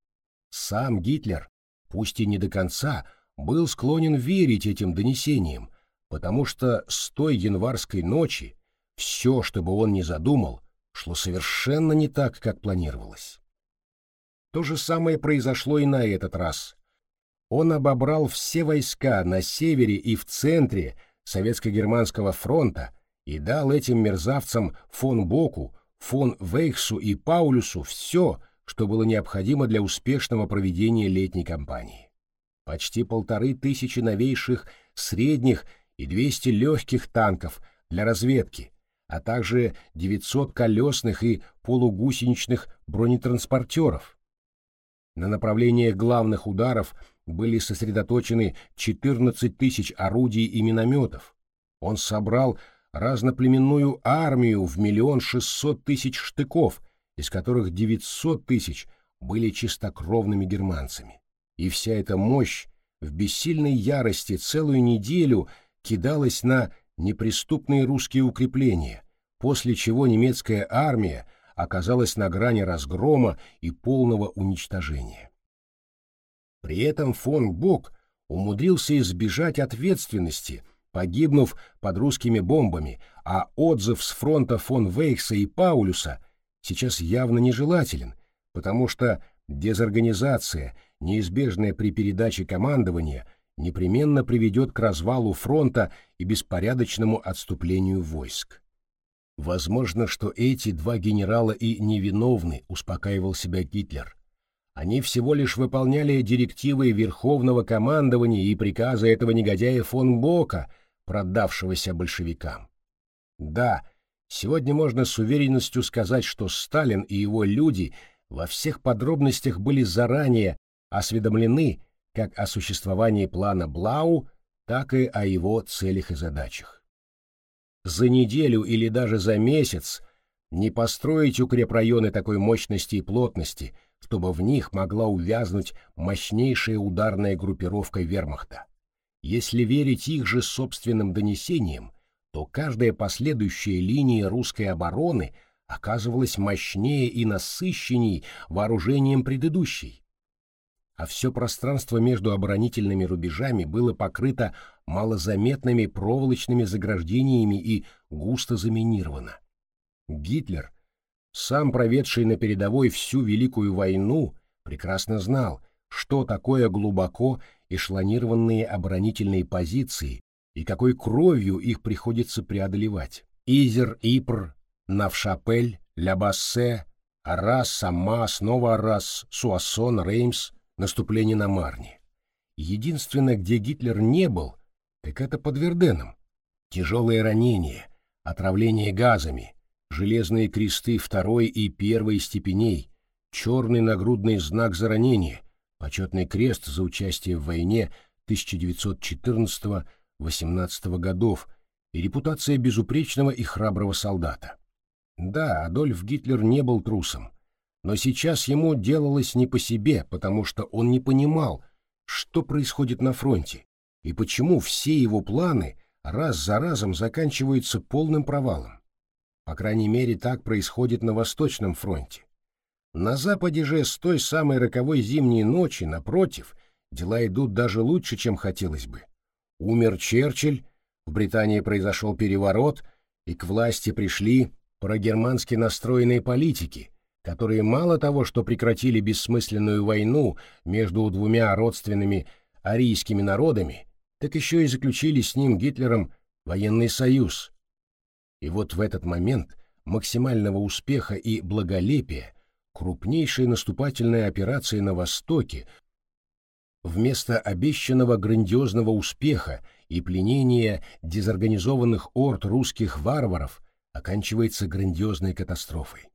Сам Гитлер пусть и не до конца, был склонен верить этим донесениям, потому что с той январской ночи все, что бы он ни задумал, шло совершенно не так, как планировалось. То же самое произошло и на этот раз. Он обобрал все войска на севере и в центре Советско-Германского фронта и дал этим мерзавцам фон Боку, фон Вейхсу и Паулюсу все, что было необходимо для успешного проведения летней кампании. Почти полторы тысячи новейших средних и 200 легких танков для разведки, а также 900 колесных и полугусеничных бронетранспортеров. На направлениях главных ударов были сосредоточены 14 тысяч орудий и минометов. Он собрал разноплеменную армию в миллион шестьсот тысяч штыков из которых 900 тысяч были чистокровными германцами. И вся эта мощь в бессильной ярости целую неделю кидалась на неприступные русские укрепления, после чего немецкая армия оказалась на грани разгрома и полного уничтожения. При этом фон Бок умудрился избежать ответственности, погибнув под русскими бомбами, а отзыв с фронта фон Вейхса и Паулюса – сейчас явно нежелателен, потому что дезорганизация, неизбежная при передаче командования, непременно приведет к развалу фронта и беспорядочному отступлению войск. Возможно, что эти два генерала и невиновны, успокаивал себя Гитлер. Они всего лишь выполняли директивы Верховного командования и приказы этого негодяя фон Бока, продавшегося большевикам. Да, сегодня можно с уверенностью сказать, что Сталин и его люди во всех подробностях были заранее осведомлены как о существовании плана Блау, так и о его целях и задачах. За неделю или даже за месяц не построить укрепрайоны такой мощности и плотности, чтобы в них могла увязнуть мощнейшая ударная группировка вермахта. Если верить их же собственным донесениям, то каждая последующая линия русской обороны оказывалась мощнее и насыщенней вооружением предыдущей. А все пространство между оборонительными рубежами было покрыто малозаметными проволочными заграждениями и густо заминировано. Гитлер, сам проведший на передовой всю Великую войну, прекрасно знал, что такое глубоко эшелонированные оборонительные позиции и какой кровью их приходится преодолевать. Изер, Ипр, Навшапель, Лябассе, Арас, Сама, снова Арас, Суассон, Реймс, наступление на Марне. Единственное, где Гитлер не был, так это под Верденом. Тяжелые ранения, отравление газами, железные кресты второй и первой степеней, черный нагрудный знак за ранение, почетный крест за участие в войне 1914-18 годов и репутация безупречного и храброго солдата. Да, Адольф Гитлер не был трусом, но сейчас ему делалось не по себе, потому что он не понимал, что происходит на фронте и почему все его планы раз за разом заканчиваются полным провалом. По крайней мере, так происходит на Восточном фронте. На Западе же с той самой роковой зимней ночи, напротив, дела идут даже лучше, чем хотелось бы. Умер Черчилль, в Британии произошел переворот, и к власти пришли прогермански настроенные политики, которые мало того, что прекратили бессмысленную войну между двумя родственными арийскими народами, так еще и заключили с ним Гитлером военный союз. И вот в этот момент максимального успеха и благолепия крупнейшая наступательная операция на Востоке вместо обещанного грандиозного успеха и пленения дезорганизованных орд русских варваров оканчивается грандиозной катастрофой.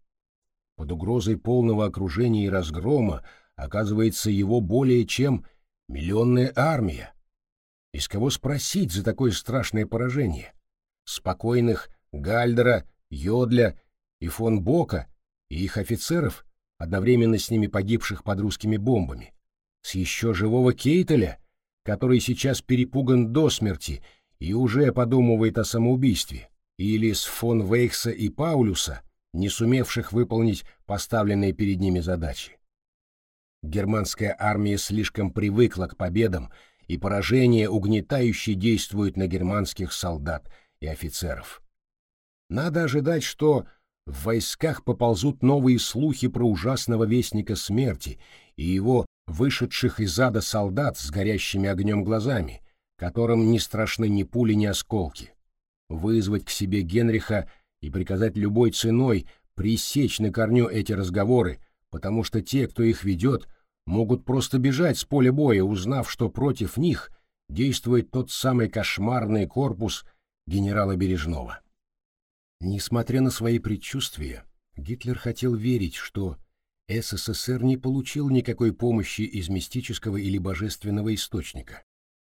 Под угрозой полного окружения и разгрома оказывается его более чем миллионная армия. Из кого спросить за такое страшное поражение? Спокойных Гальдера, Йодля и фон Бока и их офицеров, одновременно с ними погибших под русскими бомбами, с еще живого Кейтеля, который сейчас перепуган до смерти и уже подумывает о самоубийстве, или с фон Вейхса и Паулюса, не сумевших выполнить поставленные перед ними задачи. Германская армия слишком привыкла к победам, и поражение угнетающе действует на германских солдат и офицеров. Надо ожидать, что в войсках поползут новые слухи про ужасного вестника смерти и его вышедших из ада солдат с горящими огнем глазами, которым не страшны ни пули, ни осколки. Вызвать к себе Генриха и приказать любой ценой пресечь на корню эти разговоры, потому что те, кто их ведет, могут просто бежать с поля боя, узнав, что против них действует тот самый кошмарный корпус генерала Бережного. Несмотря на свои предчувствия, Гитлер хотел верить, что СССР не получил никакой помощи из мистического или божественного источника,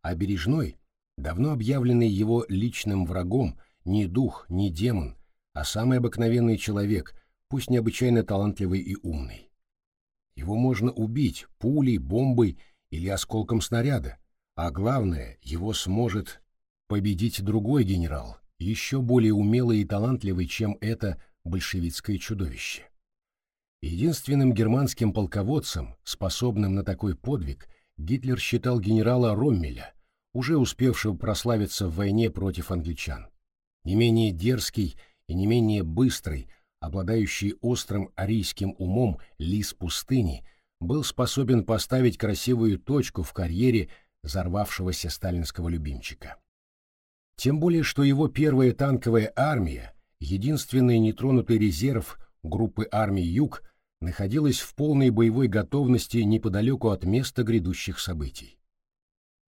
а Бережной, давно объявленный его личным врагом, не дух, не демон, а самый обыкновенный человек, пусть необычайно талантливый и умный. Его можно убить пулей, бомбой или осколком снаряда, а главное, его сможет победить другой генерал, еще более умелый и талантливый, чем это большевистское чудовище. Единственным германским полководцем, способным на такой подвиг, Гитлер считал генерала Роммеля, уже успевшего прославиться в войне против англичан. Не менее дерзкий и не менее быстрый, обладающий острым арийским умом лис пустыни, был способен поставить красивую точку в карьере взорвавшегося сталинского любимчика. Тем более, что его первая танковая армия, единственный нетронутый резерв группы армий «Юг», находилась в полной боевой готовности неподалеку от места грядущих событий.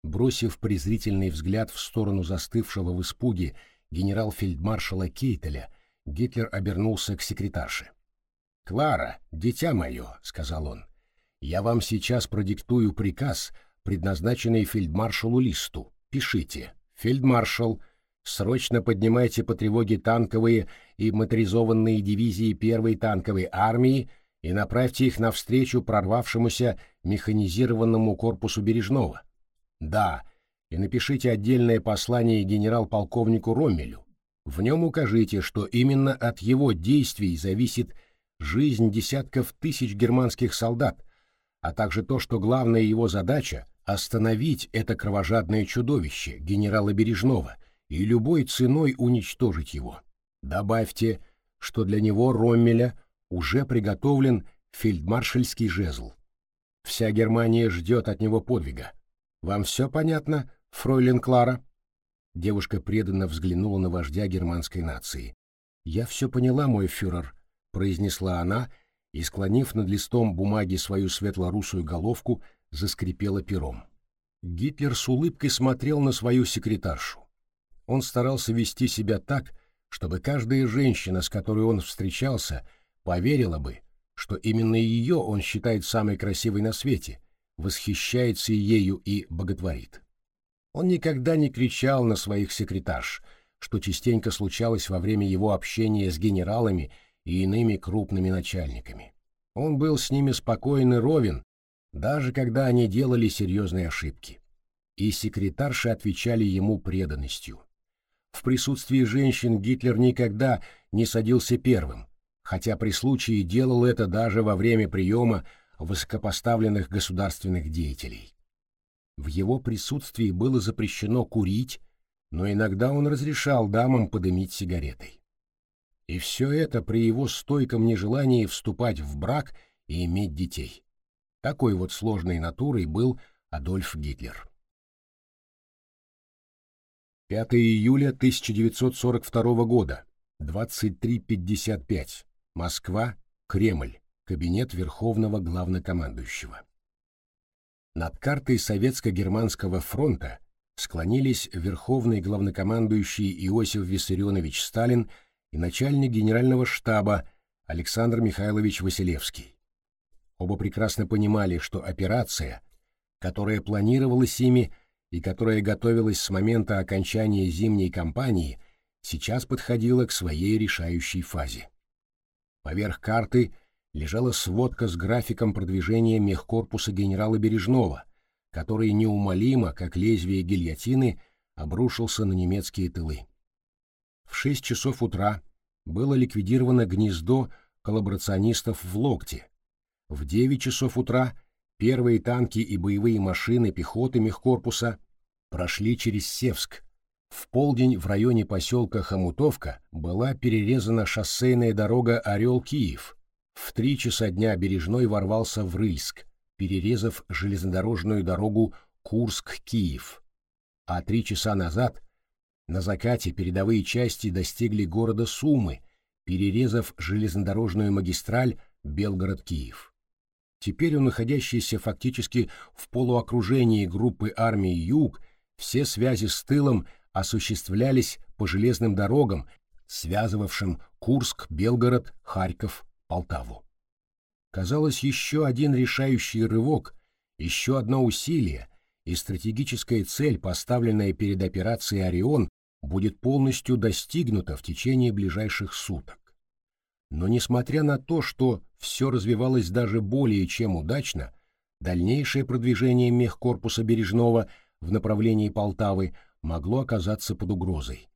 Бросив презрительный взгляд в сторону застывшего в испуге генерал-фельдмаршала Кейтеля, Гитлер обернулся к секретарше. «Клара, дитя мое», — сказал он, — «я вам сейчас продиктую приказ, предназначенный фельдмаршалу Листу. Пишите. Фельдмаршал, срочно поднимайте по тревоге танковые и моторизованные дивизии первой танковой армии и направьте их навстречу прорвавшемуся механизированному корпусу Бережного. Да, и напишите отдельное послание генерал-полковнику Роммелю. В нем укажите, что именно от его действий зависит жизнь десятков тысяч германских солдат, а также то, что главная его задача — остановить это кровожадное чудовище, генерала Бережного, и любой ценой уничтожить его. Добавьте, что для него, Роммеля, уже приготовлен фельдмаршальский жезл. Вся Германия ждет от него подвига. Вам все понятно, фройлен Клара?» Девушка преданно взглянула на вождя германской нации. «Я все поняла, мой фюрер», — произнесла она, и, склонив над листом бумаги свою светло-русую головку, заскрипела пером. Гитлер с улыбкой смотрел на свою секретаршу. Он старался вести себя так, чтобы каждая женщина, с которой он встречался, поверила бы, что именно ее он считает самой красивой на свете, восхищается ею и боготворит. Он никогда не кричал на своих секретарш, что частенько случалось во время его общения с генералами и иными крупными начальниками. Он был с ними спокоен и ровен, даже когда они делали серьезные ошибки. И секретарши отвечали ему преданностью. В присутствии женщин Гитлер никогда не садился первым, хотя при случае делал это даже во время приема высокопоставленных государственных деятелей. В его присутствии было запрещено курить, но иногда он разрешал дамам подымить сигаретой. И все это при его стойком нежелании вступать в брак и иметь детей. Такой вот сложной натурой был Адольф Гитлер. 5 июля 1942 года, 23.55, Москва, Кремль кабинет Верховного Главнокомандующего. Над картой Советско-Германского фронта склонились Верховный Главнокомандующий Иосиф Виссарионович Сталин и начальник Генерального штаба Александр Михайлович Василевский. Оба прекрасно понимали, что операция, которая планировалась ими и которая готовилась с момента окончания зимней кампании, сейчас подходила к своей решающей фазе. Поверх карты – лежала сводка с графиком продвижения мехкорпуса генерала Бережного, который неумолимо, как лезвие гильотины, обрушился на немецкие тылы. В 6 часов утра было ликвидировано гнездо коллаборационистов в Локте. В 9 часов утра первые танки и боевые машины пехоты мехкорпуса прошли через Севск. В полдень в районе поселка Хомутовка была перерезана шоссейная дорога Орел-Киев, в три часа дня Бережной ворвался в Рыльск, перерезав железнодорожную дорогу Курск-Киев. А три часа назад на закате передовые части достигли города Сумы, перерезав железнодорожную магистраль Белгород-Киев. Теперь у находящейся фактически в полуокружении группы армии Юг все связи с тылом осуществлялись по железным дорогам, связывавшим Курск, Белгород, Харьков, Полтаву. Казалось, еще один решающий рывок, еще одно усилие, и стратегическая цель, поставленная перед операцией «Орион», будет полностью достигнута в течение ближайших суток. Но несмотря на то, что все развивалось даже более чем удачно, дальнейшее продвижение мехкорпуса Бережного в направлении Полтавы могло оказаться под угрозой.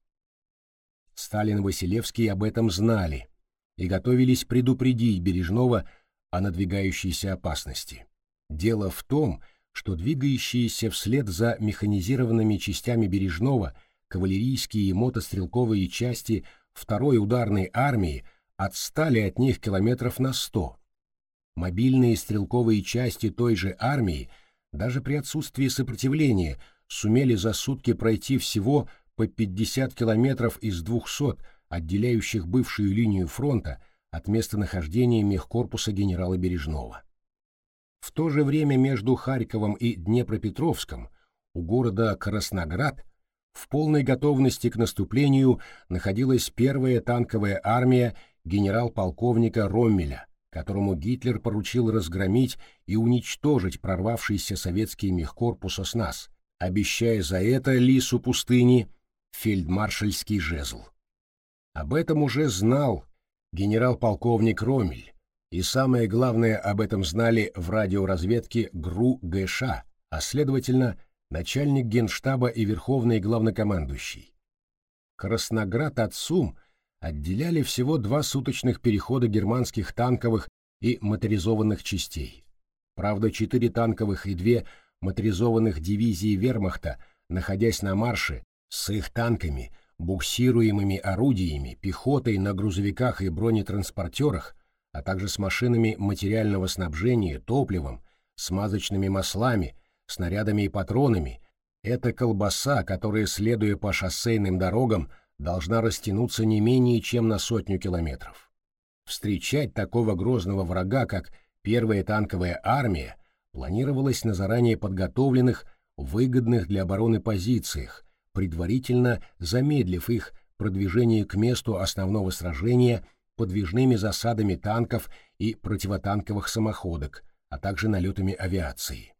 Сталин и Василевский об этом знали и готовились предупредить Бережного о надвигающейся опасности. Дело в том, что двигающиеся вслед за механизированными частями Бережного кавалерийские и мотострелковые части второй ударной армии отстали от них километров на сто. Мобильные стрелковые части той же армии даже при отсутствии сопротивления сумели за сутки пройти всего по 50 километров из 200 отделяющих бывшую линию фронта от местонахождения мехкорпуса генерала Бережного. В то же время между Харьковом и Днепропетровском у города Красноград в полной готовности к наступлению находилась первая танковая армия генерал-полковника Роммеля, которому Гитлер поручил разгромить и уничтожить прорвавшийся советский мехкорпус ОСНАС, обещая за это лису пустыни фельдмаршальский жезл. Об этом уже знал генерал-полковник Ромель, и самое главное об этом знали в радиоразведке ГРУ ГШ, а следовательно, начальник генштаба и верховный главнокомандующий. Красноград от Сум отделяли всего два суточных перехода германских танковых и моторизованных частей. Правда, четыре танковых и две моторизованных дивизии вермахта, находясь на марше, с их танками, буксируемыми орудиями, пехотой на грузовиках и бронетранспортерах, а также с машинами материального снабжения, топливом, смазочными маслами, снарядами и патронами, эта колбаса, которая, следуя по шоссейным дорогам, должна растянуться не менее чем на сотню километров. Встречать такого грозного врага, как первая танковая армия, планировалось на заранее подготовленных, выгодных для обороны позициях, предварительно замедлив их продвижение к месту основного сражения подвижными засадами танков и противотанковых самоходок, а также налетами авиации.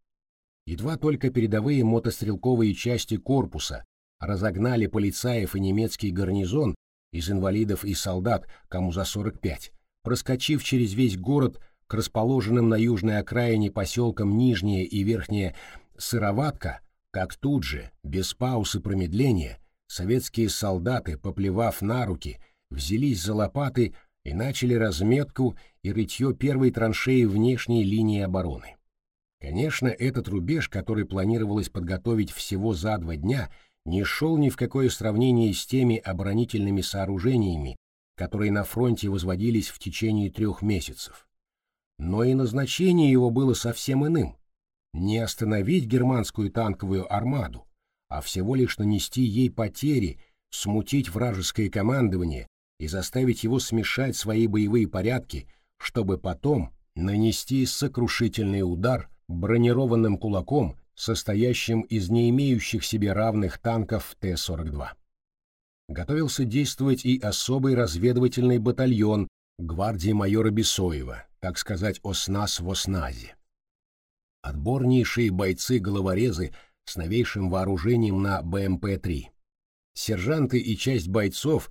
Едва только передовые мотострелковые части корпуса разогнали полицаев и немецкий гарнизон из инвалидов и солдат, кому за 45, проскочив через весь город к расположенным на южной окраине поселкам Нижняя и Верхняя Сыроватка, как тут же, без пауз и промедления, советские солдаты, поплевав на руки, взялись за лопаты и начали разметку и рытье первой траншеи внешней линии обороны. Конечно, этот рубеж, который планировалось подготовить всего за два дня, не шел ни в какое сравнение с теми оборонительными сооружениями, которые на фронте возводились в течение трех месяцев. Но и назначение его было совсем иным не остановить германскую танковую армаду, а всего лишь нанести ей потери, смутить вражеское командование и заставить его смешать свои боевые порядки, чтобы потом нанести сокрушительный удар бронированным кулаком, состоящим из не имеющих себе равных танков Т-42. Готовился действовать и особый разведывательный батальон гвардии майора Бесоева, так сказать, ОСНАС в ОСНАЗе. Отборнейшие бойцы-головорезы с новейшим вооружением на БМП-3. Сержанты и часть бойцов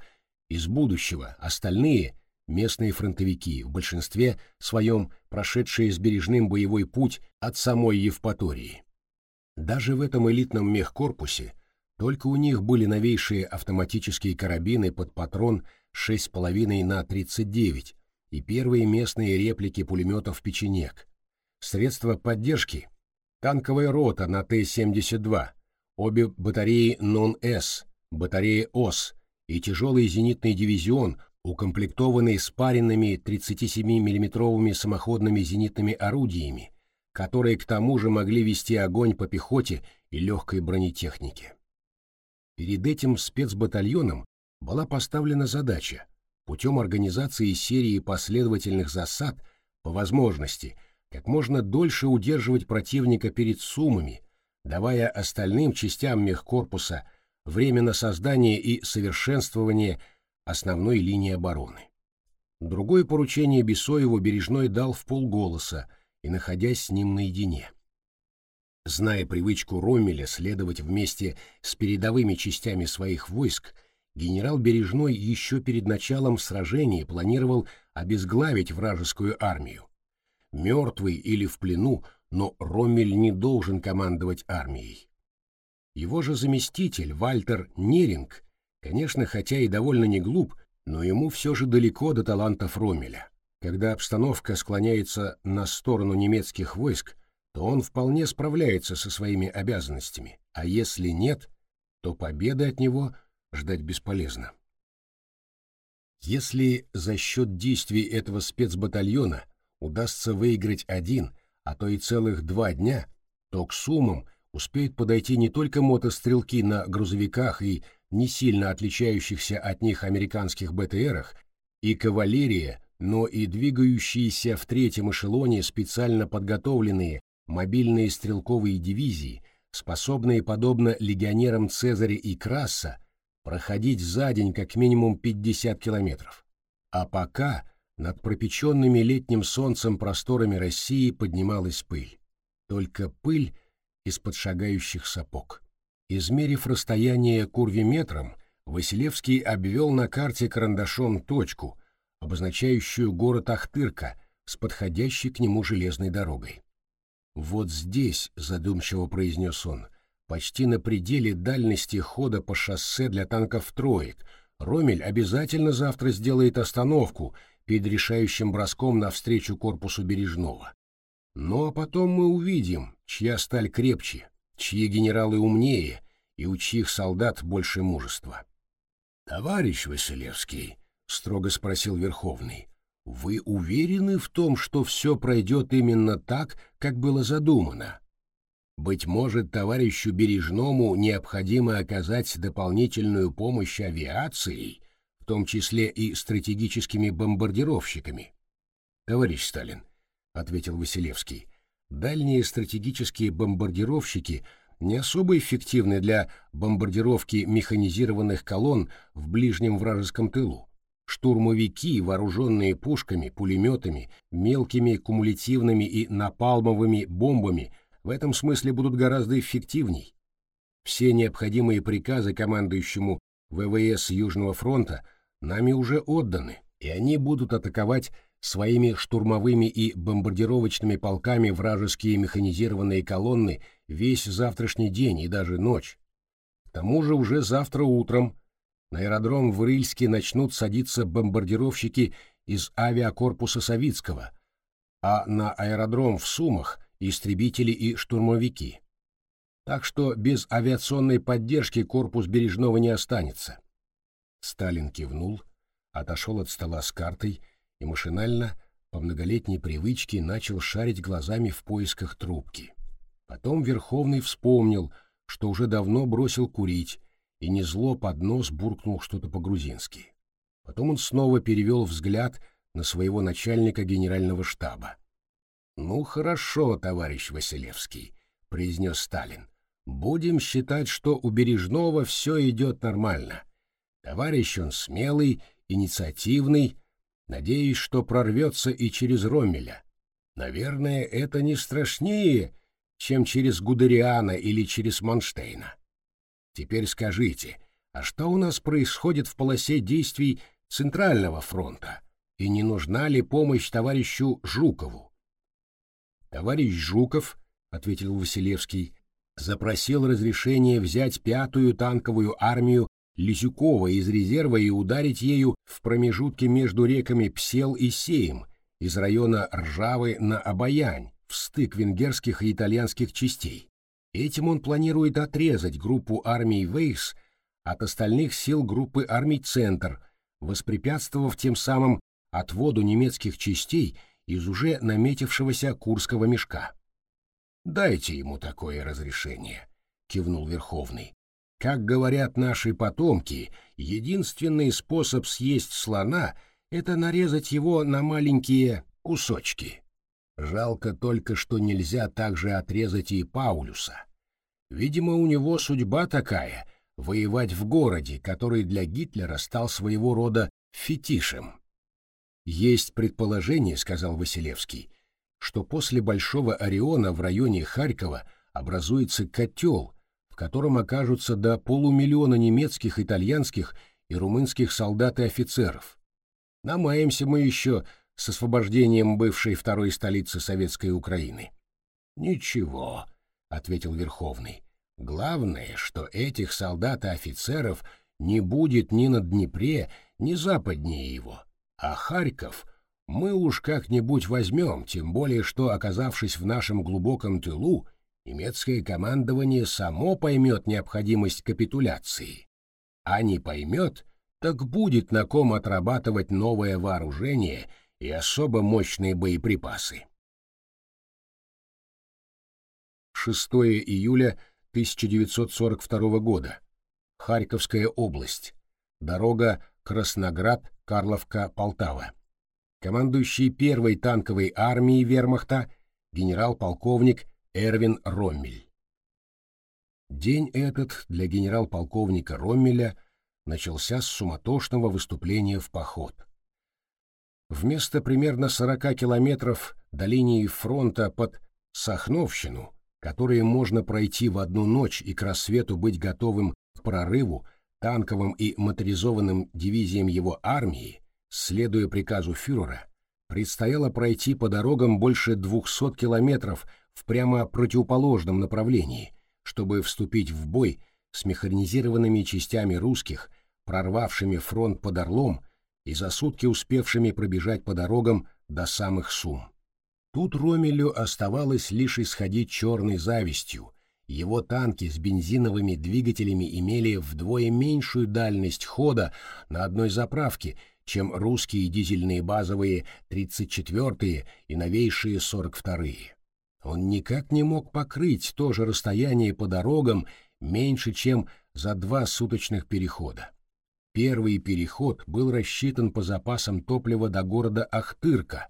из будущего, остальные — местные фронтовики, в большинстве своем прошедшие с бережным боевой путь от самой Евпатории. Даже в этом элитном мехкорпусе только у них были новейшие автоматические карабины под патрон 6,5 на 39 и первые местные реплики пулеметов «Печенек», Средства поддержки – танковая рота на Т-72, обе батареи НОН-С, батарея ОС и тяжелый зенитный дивизион, укомплектованный спаренными 37 миллиметровыми самоходными зенитными орудиями, которые к тому же могли вести огонь по пехоте и легкой бронетехнике. Перед этим спецбатальоном была поставлена задача путем организации серии последовательных засад по возможности – как можно дольше удерживать противника перед суммами, давая остальным частям мехкорпуса время на создание и совершенствование основной линии обороны. Другое поручение Бесоеву Бережной дал в полголоса и находясь с ним наедине. Зная привычку Роммеля следовать вместе с передовыми частями своих войск, генерал Бережной еще перед началом сражения планировал обезглавить вражескую армию, мертвый или в плену, но Роммель не должен командовать армией. Его же заместитель, Вальтер Неринг, конечно, хотя и довольно не глуп, но ему все же далеко до талантов Роммеля. Когда обстановка склоняется на сторону немецких войск, то он вполне справляется со своими обязанностями, а если нет, то победы от него ждать бесполезно. Если за счет действий этого спецбатальона удастся выиграть один, а то и целых два дня, то к суммам успеют подойти не только мотострелки на грузовиках и не сильно отличающихся от них американских БТРах, и кавалерия, но и двигающиеся в третьем эшелоне специально подготовленные мобильные стрелковые дивизии способные, подобно легионерам Цезаря и Краса, проходить за день как минимум 50 километров. А пока над пропеченными летним солнцем просторами России поднималась пыль. Только пыль из-под шагающих сапог. Измерив расстояние курвиметром, Василевский обвел на карте карандашом точку, обозначающую город Ахтырка с подходящей к нему железной дорогой. «Вот здесь», — задумчиво произнес он, — «почти на пределе дальности хода по шоссе для танков «троек», Ромель обязательно завтра сделает остановку перед решающим броском навстречу корпусу Бережного. Ну а потом мы увидим, чья сталь крепче, чьи генералы умнее и у чьих солдат больше мужества. «Товарищ Василевский», — строго спросил Верховный, — «вы уверены в том, что все пройдет именно так, как было задумано?» Быть может, товарищу Бережному необходимо оказать дополнительную помощь авиацией, в том числе и стратегическими бомбардировщиками. Товарищ Сталин, ответил Василевский. Дальние стратегические бомбардировщики не особо эффективны для бомбардировки механизированных колонн в ближнем вражеском тылу. Штурмовики, вооруженные пушками, пулеметами, мелкими кумулятивными и напалмовыми бомбами, в этом смысле будут гораздо эффективней. Все необходимые приказы командующему ВВС Южного фронта нами уже отданы, и они будут атаковать своими штурмовыми и бомбардировочными полками вражеские механизированные колонны весь завтрашний день и даже ночь. К тому же уже завтра утром на аэродром в Рыльске начнут садиться бомбардировщики из авиакорпуса Савицкого, а на аэродром в Сумах – истребители и штурмовики. Так что без авиационной поддержки корпус Бережного не останется. Сталин кивнул, отошел от стола с картой и машинально, по многолетней привычке, начал шарить глазами в поисках трубки. Потом Верховный вспомнил, что уже давно бросил курить, и незло под нос буркнул что-то по-грузински. Потом он снова перевел взгляд на своего начальника генерального штаба. «Ну хорошо, товарищ Василевский», — произнес Сталин. «Будем считать, что у Бережного все идет нормально. Товарищ он смелый, инициативный, Надеюсь, что прорвется и через Роммеля. Наверное, это не страшнее, чем через Гудериана или через Манштейна. Теперь скажите, а что у нас происходит в полосе действий Центрального фронта? И не нужна ли помощь товарищу Жукову? Товарищ Жуков, — ответил Василевский, — запросил разрешение взять пятую танковую армию Лисюкова из резерва и ударить ею в промежутке между реками Псел и Сейм из района Ржавы на Обаянь в стык венгерских и итальянских частей. Этим он планирует отрезать группу армий Вейс от остальных сил группы армий Центр, воспрепятствовав тем самым отводу немецких частей из уже наметившегося Курского мешка. «Дайте ему такое разрешение», — кивнул Верховный. Как говорят наши потомки, единственный способ съесть слона — это нарезать его на маленькие кусочки. Жалко только, что нельзя также отрезать и Паулюса. Видимо, у него судьба такая — воевать в городе, который для Гитлера стал своего рода фетишем. «Есть предположение, — сказал Василевский, — что после Большого Ориона в районе Харькова образуется котел — котором окажутся до полумиллиона немецких, итальянских и румынских солдат и офицеров. Намаемся мы еще с освобождением бывшей второй столицы Советской Украины. «Ничего», — ответил Верховный. «Главное, что этих солдат и офицеров не будет ни на Днепре, ни западнее его. А Харьков мы уж как-нибудь возьмем, тем более что, оказавшись в нашем глубоком тылу, немецкое командование само поймет необходимость капитуляции. А не поймет, так будет на ком отрабатывать новое вооружение и особо мощные боеприпасы. 6 июля 1942 года. Харьковская область. Дорога Красноград-Карловка-Полтава. Командующий первой танковой армией вермахта генерал-полковник Эрвин Роммель. День этот для генерал-полковника Роммеля начался с суматошного выступления в поход. Вместо примерно 40 километров до линии фронта под Сахновщину, которые можно пройти в одну ночь и к рассвету быть готовым к прорыву танковым и моторизованным дивизиям его армии, следуя приказу фюрера, предстояло пройти по дорогам больше 200 километров в прямо противоположном направлении, чтобы вступить в бой с механизированными частями русских, прорвавшими фронт под Орлом и за сутки успевшими пробежать по дорогам до самых Сум. Тут Ромелю оставалось лишь исходить черной завистью. Его танки с бензиновыми двигателями имели вдвое меньшую дальность хода на одной заправке, чем русские дизельные базовые 34-е и новейшие 42-е. Он никак не мог покрыть то же расстояние по дорогам меньше, чем за два суточных перехода. Первый переход был рассчитан по запасам топлива до города Ахтырка,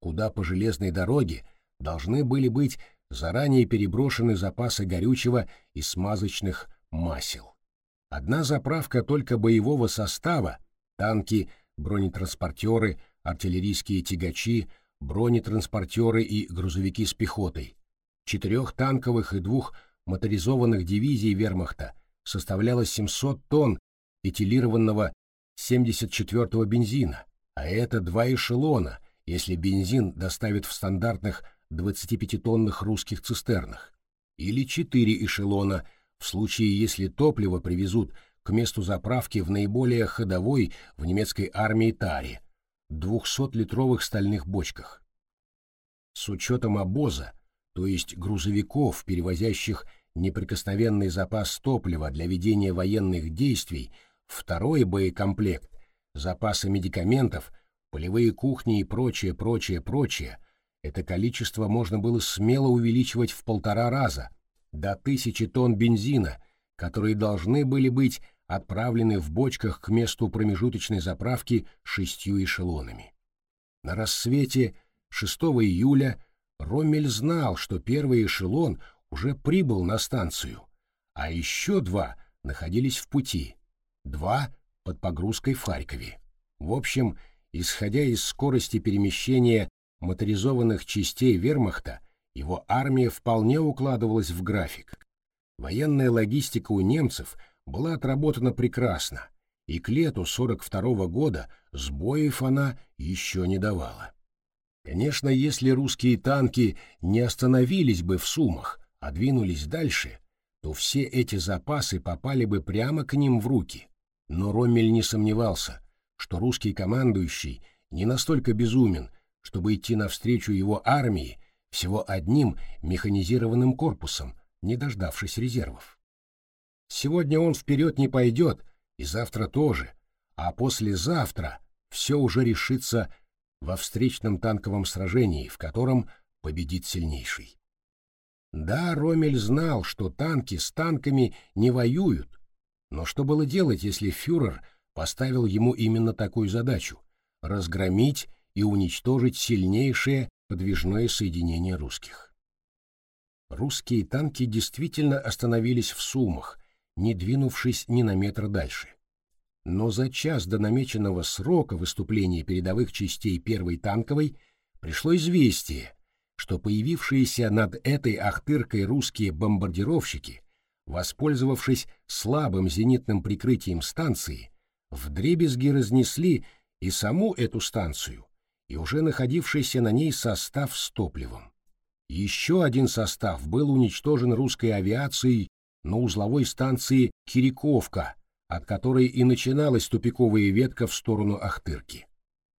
куда по железной дороге должны были быть заранее переброшены запасы горючего и смазочных масел. Одна заправка только боевого состава, танки бронетранспортеры, артиллерийские тягачи, бронетранспортеры и грузовики с пехотой. Четырех танковых и двух моторизованных дивизий вермахта составляло 700 тонн этилированного 74-го бензина, а это два эшелона, если бензин доставят в стандартных 25-тонных русских цистернах, или четыре эшелона в случае, если топливо привезут к месту заправки в наиболее ходовой в немецкой армии таре, 200-литровых стальных бочках. С учетом обоза, то есть грузовиков, перевозящих неприкосновенный запас топлива для ведения военных действий, второй боекомплект, запасы медикаментов, полевые кухни и прочее, прочее, прочее, это количество можно было смело увеличивать в полтора раза, до тысячи тонн бензина, которые должны были быть отправлены в бочках к месту промежуточной заправки шестью эшелонами. На рассвете 6 июля Роммель знал, что первый эшелон уже прибыл на станцию, а еще два находились в пути, два под погрузкой в Харькове. В общем, исходя из скорости перемещения моторизованных частей вермахта, его армия вполне укладывалась в график. Военная логистика у немцев – была отработана прекрасно, и к лету 42 -го года сбоев она еще не давала. Конечно, если русские танки не остановились бы в Сумах, а двинулись дальше, то все эти запасы попали бы прямо к ним в руки. Но Роммель не сомневался, что русский командующий не настолько безумен, чтобы идти навстречу его армии всего одним механизированным корпусом, не дождавшись резервов. Сегодня он вперед не пойдет, и завтра тоже, а послезавтра все уже решится во встречном танковом сражении, в котором победит сильнейший. Да, Ромель знал, что танки с танками не воюют, но что было делать, если фюрер поставил ему именно такую задачу — разгромить и уничтожить сильнейшее подвижное соединение русских? Русские танки действительно остановились в Сумах — не двинувшись ни на метр дальше. Но за час до намеченного срока выступления передовых частей первой танковой пришло известие, что появившиеся над этой Ахтыркой русские бомбардировщики, воспользовавшись слабым зенитным прикрытием станции, вдребезги разнесли и саму эту станцию, и уже находившийся на ней состав с топливом. Еще один состав был уничтожен русской авиацией на узловой станции Кириковка, от которой и начиналась тупиковая ветка в сторону Ахтырки.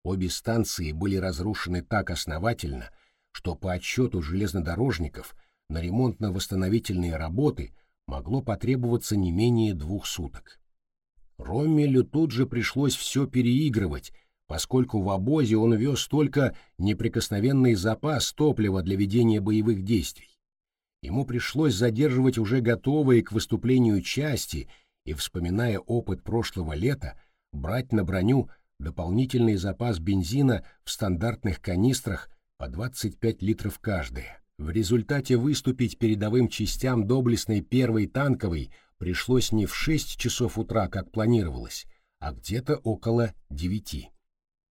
Обе станции были разрушены так основательно, что по отчету железнодорожников на ремонтно-восстановительные работы могло потребоваться не менее двух суток. Роммелю тут же пришлось все переигрывать, поскольку в обозе он вез только неприкосновенный запас топлива для ведения боевых действий ему пришлось задерживать уже готовые к выступлению части и, вспоминая опыт прошлого лета, брать на броню дополнительный запас бензина в стандартных канистрах по 25 литров каждая, В результате выступить передовым частям доблестной первой танковой пришлось не в 6 часов утра, как планировалось, а где-то около 9.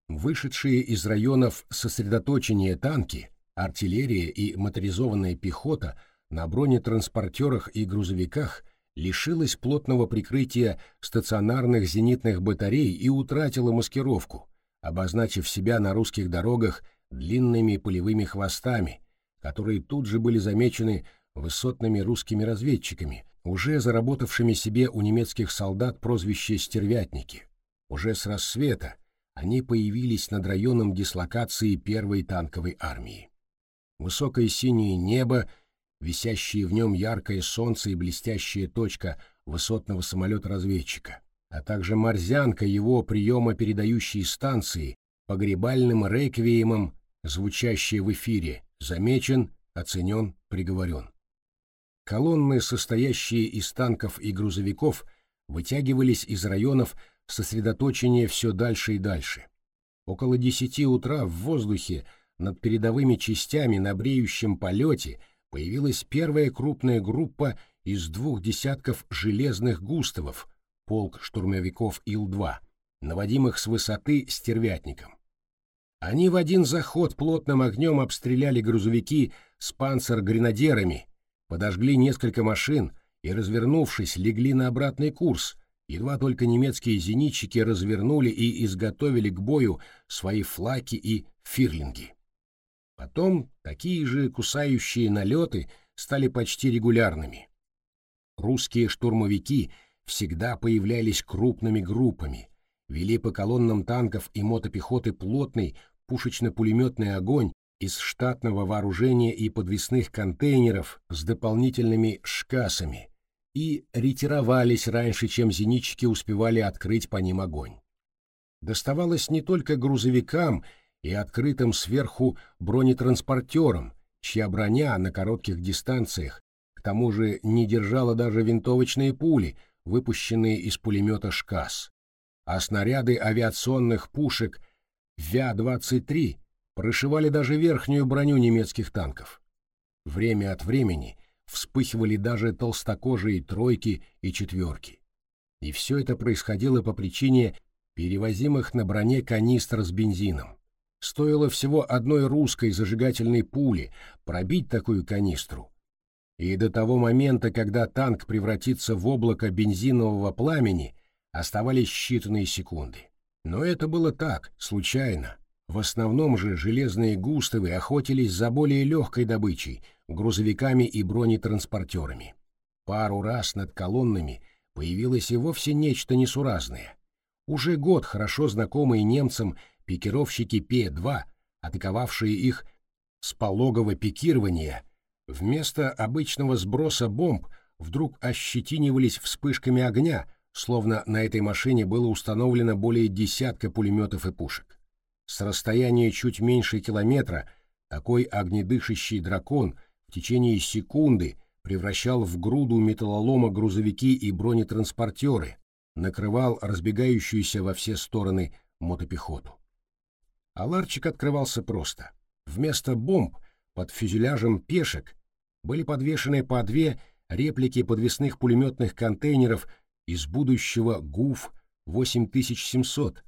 Вышедшие из районов сосредоточения танки, артиллерия и моторизованная пехота на бронетранспортерах и грузовиках лишилась плотного прикрытия стационарных зенитных батарей и утратила маскировку, обозначив себя на русских дорогах длинными полевыми хвостами, которые тут же были замечены высотными русскими разведчиками, уже заработавшими себе у немецких солдат прозвище «стервятники». Уже с рассвета они появились над районом дислокации первой танковой армии. Высокое синее небо, висящее в нем яркое солнце и блестящая точка высотного самолета-разведчика, а также морзянка его приема передающей станции, погребальным реквиемом, звучащие в эфире, замечен, оценен, приговорен. Колонны, состоящие из танков и грузовиков, вытягивались из районов сосредоточения все дальше и дальше. Около десяти утра в воздухе над передовыми частями на бреющем полете появилась первая крупная группа из двух десятков железных густавов, полк штурмовиков Ил-2, наводимых с высоты стервятником. Они в один заход плотным огнем обстреляли грузовики с панцер-гренадерами, подожгли несколько машин и, развернувшись, легли на обратный курс, едва только немецкие зенитчики развернули и изготовили к бою свои флаки и фирлинги. Потом такие же кусающие налеты стали почти регулярными. Русские штурмовики всегда появлялись крупными группами, вели по колоннам танков и мотопехоты плотный пушечно-пулеметный огонь из штатного вооружения и подвесных контейнеров с дополнительными шкасами и ретировались раньше, чем зенитчики успевали открыть по ним огонь. Доставалось не только грузовикам и открытым сверху бронетранспортерам, чья броня на коротких дистанциях к тому же не держала даже винтовочные пули, выпущенные из пулемета «ШКАС», а снаряды авиационных пушек ВЯ-23 прошивали даже верхнюю броню немецких танков. Время от времени вспыхивали даже толстокожие тройки и четверки. И все это происходило по причине перевозимых на броне канистр с бензином. Стоило всего одной русской зажигательной пули пробить такую канистру. И до того момента, когда танк превратится в облако бензинового пламени, оставались считанные секунды. Но это было так, случайно. В основном же железные густавы охотились за более легкой добычей, грузовиками и бронетранспортерами. Пару раз над колоннами появилось и вовсе нечто несуразное. Уже год хорошо знакомые немцам пикировщики П-2, атаковавшие их с пологого пикирования, вместо обычного сброса бомб вдруг ощетинивались вспышками огня, словно на этой машине было установлено более десятка пулеметов и пушек. С расстояния чуть меньше километра такой огнедышащий дракон течение секунды превращал в груду металлолома грузовики и бронетранспортеры, накрывал разбегающуюся во все стороны мотопехоту. А ларчик открывался просто. Вместо бомб под фюзеляжем пешек были подвешены по две реплики подвесных пулеметных контейнеров из будущего ГУФ 8700,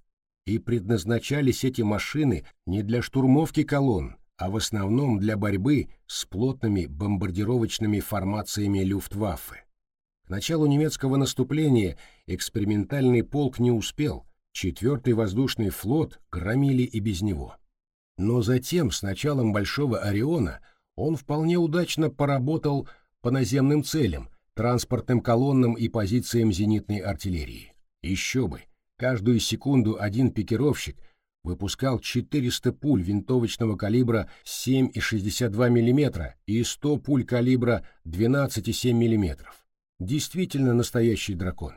и предназначались эти машины не для штурмовки колонн, а в основном для борьбы с плотными бомбардировочными формациями Люфтваффе. К началу немецкого наступления экспериментальный полк не успел, четвертый воздушный флот громили и без него. Но затем, с началом Большого Ориона, он вполне удачно поработал по наземным целям, транспортным колоннам и позициям зенитной артиллерии. Еще бы! Каждую секунду один пикировщик выпускал 400 пуль винтовочного калибра 7,62 мм и 100 пуль калибра 12,7 мм. Действительно настоящий дракон.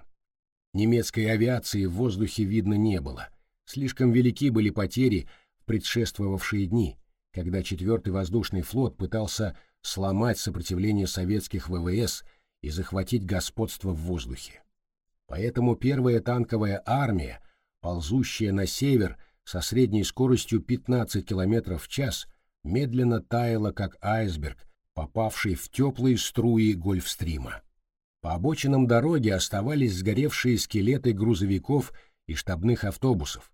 Немецкой авиации в воздухе видно не было. Слишком велики были потери в предшествовавшие дни, когда 4-й воздушный флот пытался сломать сопротивление советских ВВС и захватить господство в воздухе. Поэтому первая танковая армия, ползущая на север со средней скоростью 15 км в час, медленно таяла, как айсберг, попавшей в теплые струи Гольфстрима. По обочинам дороги оставались сгоревшие скелеты грузовиков и штабных автобусов,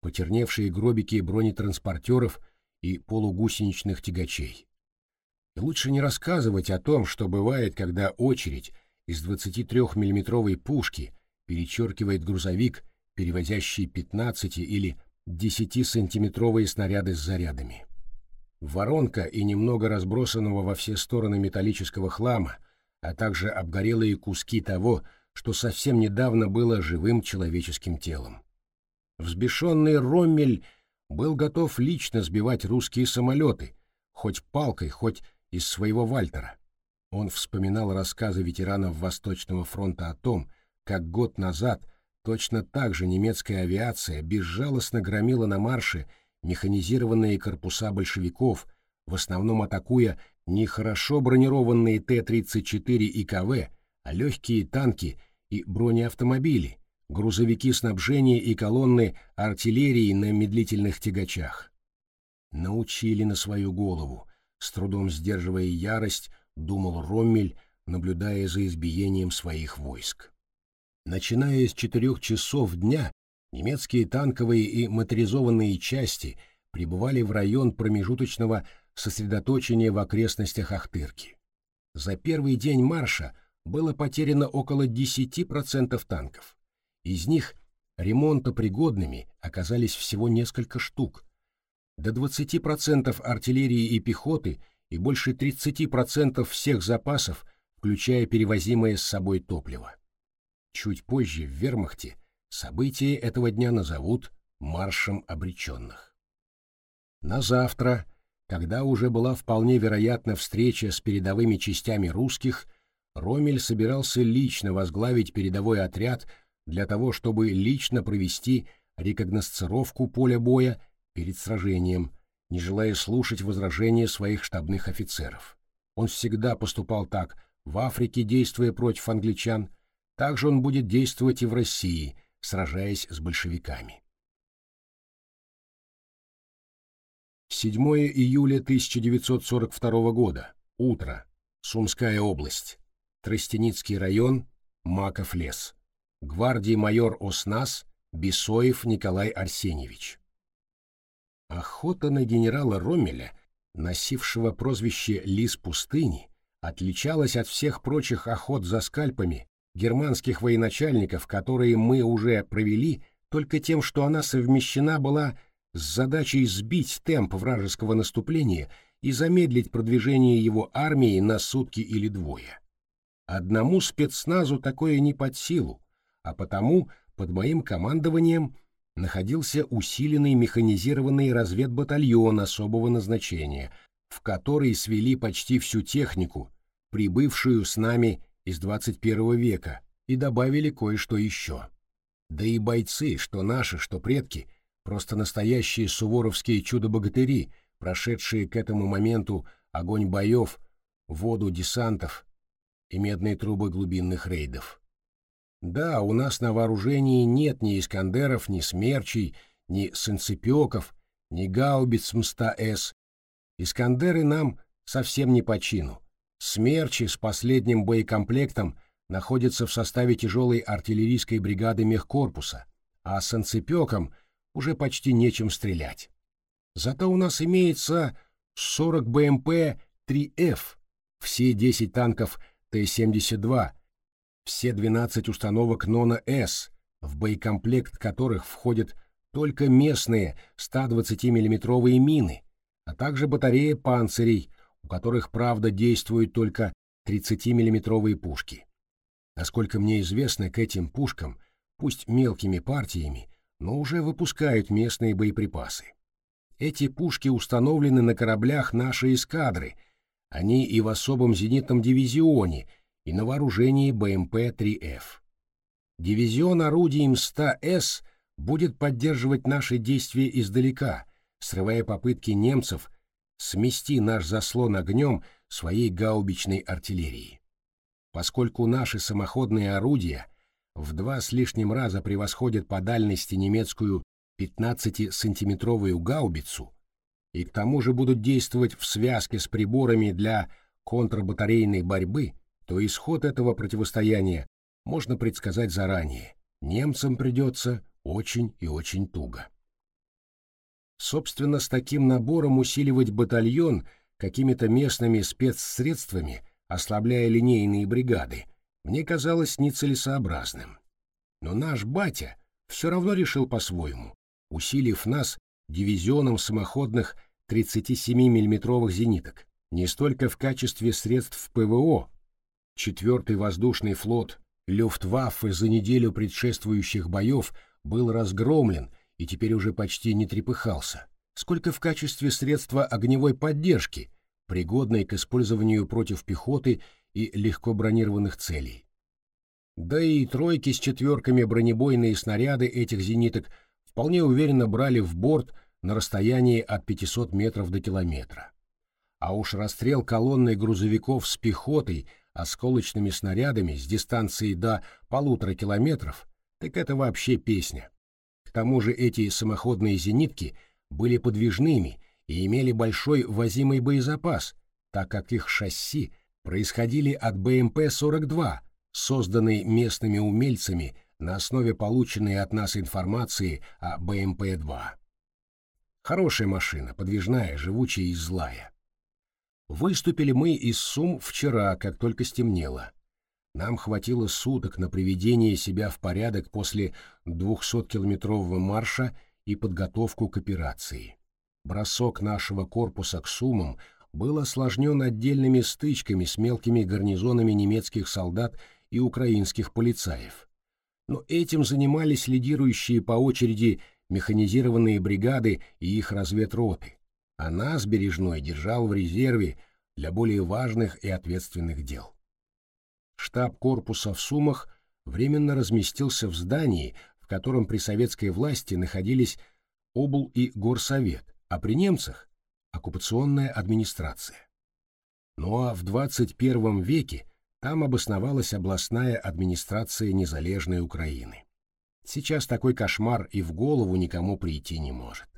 почерневшие гробики бронетранспортеров и полугусеничных тягачей. И лучше не рассказывать о том, что бывает, когда очередь из 23-миллиметровой пушки перечеркивает грузовик, перевозящий 15 или 10-сантиметровые снаряды с зарядами. Воронка и немного разбросанного во все стороны металлического хлама, а также обгорелые куски того, что совсем недавно было живым человеческим телом. Взбешенный Роммель был готов лично сбивать русские самолеты, хоть палкой, хоть из своего Вальтера. Он вспоминал рассказы ветеранов Восточного фронта о том, как год назад точно так же немецкая авиация безжалостно громила на марше механизированные корпуса большевиков, в основном атакуя не хорошо бронированные Т-34 и КВ, а легкие танки и бронеавтомобили, грузовики снабжения и колонны артиллерии на медлительных тягачах. Научили на свою голову, с трудом сдерживая ярость, думал Роммель, наблюдая за избиением своих войск. Начиная с четырех часов дня, немецкие танковые и моторизованные части прибывали в район промежуточного сосредоточения в окрестностях Ахтырки. За первый день марша было потеряно около 10% танков. Из них ремонтопригодными оказались всего несколько штук. До 20% артиллерии и пехоты и больше 30% всех запасов, включая перевозимое с собой топливо. Чуть позже в вермахте события этого дня назовут «маршем обреченных». На завтра, когда уже была вполне вероятна встреча с передовыми частями русских, Ромель собирался лично возглавить передовой отряд для того, чтобы лично провести рекогносцировку поля боя перед сражением, не желая слушать возражения своих штабных офицеров. Он всегда поступал так, в Африке действуя против англичан, также он будет действовать и в России, сражаясь с большевиками. 7 июля 1942 года. Утро. Сумская область. Тростеницкий район. Маков лес гвардии майор ОСНАС Бесоев Николай Арсеньевич. Охота на генерала Роммеля, носившего прозвище «Лис пустыни», отличалась от всех прочих охот за скальпами германских военачальников, которые мы уже провели, только тем, что она совмещена была с задачей сбить темп вражеского наступления и замедлить продвижение его армии на сутки или двое. Одному спецназу такое не под силу, а потому под моим командованием находился усиленный механизированный разведбатальон особого назначения, в который свели почти всю технику, прибывшую с нами из 21 века, и добавили кое-что еще. Да и бойцы, что наши, что предки, просто настоящие суворовские чудо-богатыри, прошедшие к этому моменту огонь боев, воду десантов и медные трубы глубинных рейдов. Да, у нас на вооружении нет ни Искандеров, ни Смерчей, ни Санцепеков, ни гаубиц МСТА-С. Искандеры нам совсем не по чину. Смерчи с последним боекомплектом находятся в составе тяжелой артиллерийской бригады мехкорпуса, а с Санцепеком уже почти нечем стрелять. Зато у нас имеется 40 БМП-3Ф, все 10 танков Т-72, все 12 установок НОНА-С, в боекомплект которых входят только местные 120 миллиметровые мины, а также батарея панцирей, у которых, правда, действуют только 30 миллиметровые пушки. Насколько мне известно, к этим пушкам, пусть мелкими партиями, но уже выпускают местные боеприпасы. Эти пушки установлены на кораблях нашей эскадры, они и в особом зенитном дивизионе – и на вооружении БМП-3Ф. Дивизион орудий М-100С будет поддерживать наши действия издалека, срывая попытки немцев смести наш заслон огнем своей гаубичной артиллерии. Поскольку наши самоходные орудия в два с лишним раза превосходят по дальности немецкую 15-сантиметровую гаубицу и к тому же будут действовать в связке с приборами для контрбатарейной борьбы, то исход этого противостояния можно предсказать заранее. Немцам придется очень и очень туго. Собственно, с таким набором усиливать батальон какими-то местными спецсредствами, ослабляя линейные бригады, мне казалось нецелесообразным. Но наш батя все равно решил по-своему, усилив нас дивизионом самоходных 37 миллиметровых зениток, не столько в качестве средств ПВО. Четвертый воздушный флот Люфтваффе за неделю предшествующих боев был разгромлен и теперь уже почти не трепыхался, сколько в качестве средства огневой поддержки, пригодной к использованию против пехоты и легко бронированных целей. Да и тройки с четверками бронебойные снаряды этих зениток вполне уверенно брали в борт на расстоянии от 500 метров до километра. А уж расстрел колонны грузовиков с пехотой осколочными снарядами с дистанции до полутора километров, так это вообще песня. Тому же эти самоходные зенитки были подвижными и имели большой возимый боезапас, так как их шасси происходили от БМП-42, созданной местными умельцами на основе полученной от нас информации о БМП-2. Хорошая машина, подвижная, живучая и злая. Выступили мы из Сум вчера, как только стемнело. Нам хватило суток на приведение себя в порядок после 200-километрового марша и подготовку к операции. Бросок нашего корпуса к Сумам был осложнен отдельными стычками с мелкими гарнизонами немецких солдат и украинских полицаев. Но этим занимались лидирующие по очереди механизированные бригады и их разведроты а нас Бережной держал в резерве для более важных и ответственных дел. Штаб корпуса в Сумах временно разместился в здании, в котором при советской власти находились обл и горсовет, а при немцах – оккупационная администрация. Ну а в 21 веке там обосновалась областная администрация незалежной Украины. Сейчас такой кошмар и в голову никому прийти не может.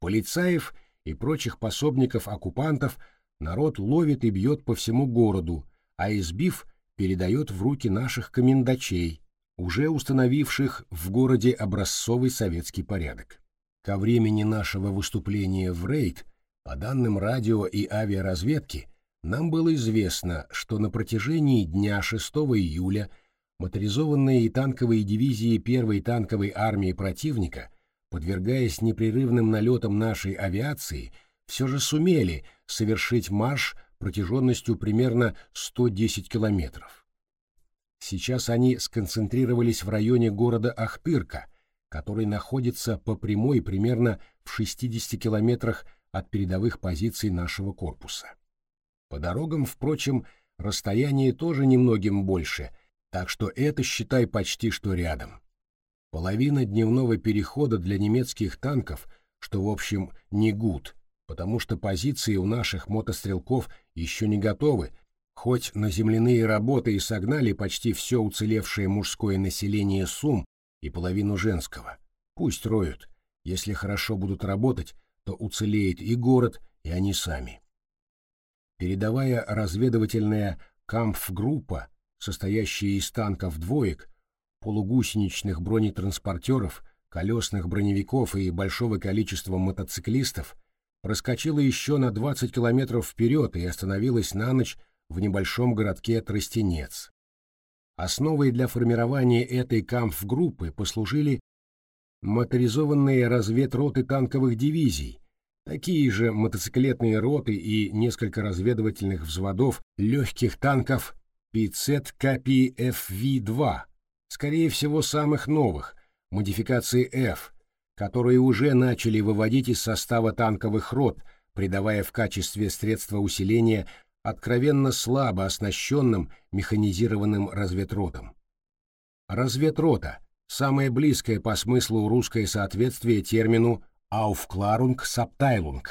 Полицаев и прочих пособников оккупантов народ ловит и бьет по всему городу, а избив, передает в руки наших комендачей, уже установивших в городе образцовый советский порядок. Ко времени нашего выступления в рейд, по данным радио и авиаразведки, нам было известно, что на протяжении дня 6 июля моторизованные и танковые дивизии 1-й танковой армии противника – подвергаясь непрерывным налетам нашей авиации, все же сумели совершить марш протяженностью примерно 110 километров. Сейчас они сконцентрировались в районе города Ахтырка, который находится по прямой примерно в 60 километрах от передовых позиций нашего корпуса. По дорогам, впрочем, расстояние тоже немногим больше, так что это, считай, почти что рядом. Половина дневного перехода для немецких танков, что в общем не гуд, потому что позиции у наших мотострелков еще не готовы, хоть на земляные работы и согнали почти все уцелевшее мужское население Сум и половину женского. Пусть роют. Если хорошо будут работать, то уцелеет и город, и они сами. Передовая разведывательная кампфгруппа, состоящая из танков двоек, полугусеничных бронетранспортеров, колесных броневиков и большого количества мотоциклистов, проскочила еще на 20 километров вперед и остановилась на ночь в небольшом городке Тростенец. Основой для формирования этой кампф-группы послужили моторизованные разведроты танковых дивизий, такие же мотоциклетные роты и несколько разведывательных взводов легких танков PZ-KPFV-2, скорее всего, самых новых, модификации F, которые уже начали выводить из состава танковых рот, придавая в качестве средства усиления откровенно слабо оснащенным механизированным разведротам. Разведрота – самое близкое по смыслу русское соответствие термину «Aufklärung Subteilung».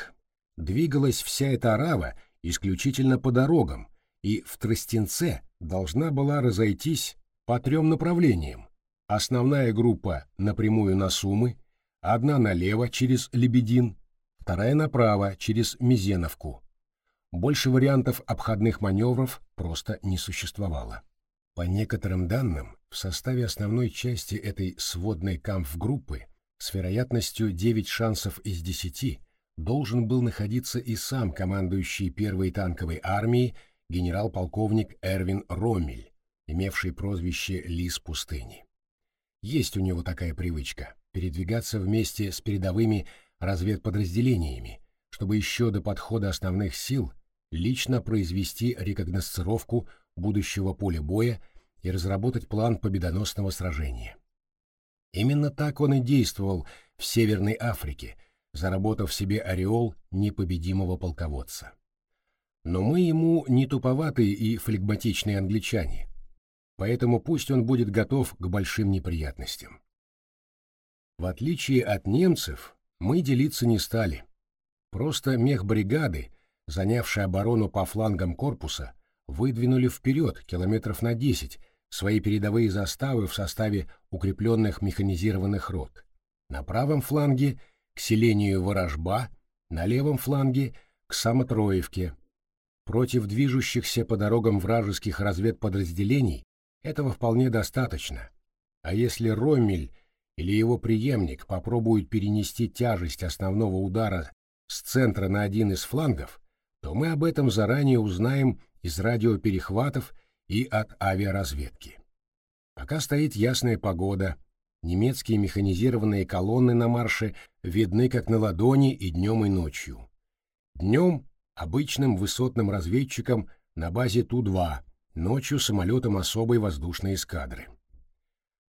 Двигалась вся эта арава исключительно по дорогам, и в Тростенце должна была разойтись по трем направлениям. Основная группа напрямую на Сумы, одна налево через Лебедин, вторая направо через Мизеновку. Больше вариантов обходных маневров просто не существовало. По некоторым данным, в составе основной части этой сводной кампф-группы с вероятностью 9 шансов из 10 должен был находиться и сам командующий первой танковой армией генерал-полковник Эрвин Роммель, имевший прозвище «Лис пустыни». Есть у него такая привычка – передвигаться вместе с передовыми разведподразделениями, чтобы еще до подхода основных сил лично произвести рекогносцировку будущего поля боя и разработать план победоносного сражения. Именно так он и действовал в Северной Африке, заработав себе ореол непобедимого полководца. Но мы ему не туповатые и флегматичные англичане, поэтому пусть он будет готов к большим неприятностям. В отличие от немцев, мы делиться не стали. Просто мех бригады, занявший оборону по флангам корпуса, выдвинули вперед километров на 10 свои передовые заставы в составе укрепленных механизированных рот. На правом фланге к селению Ворожба, на левом фланге к Самотроевке. Против движущихся по дорогам вражеских разведподразделений этого вполне достаточно. А если Роммель или его преемник попробуют перенести тяжесть основного удара с центра на один из флангов, то мы об этом заранее узнаем из радиоперехватов и от авиаразведки. Пока стоит ясная погода, немецкие механизированные колонны на марше видны как на ладони и днем, и ночью. Днем — обычным высотным разведчикам на базе Ту-2, ночью — самолетом особой воздушной эскадры.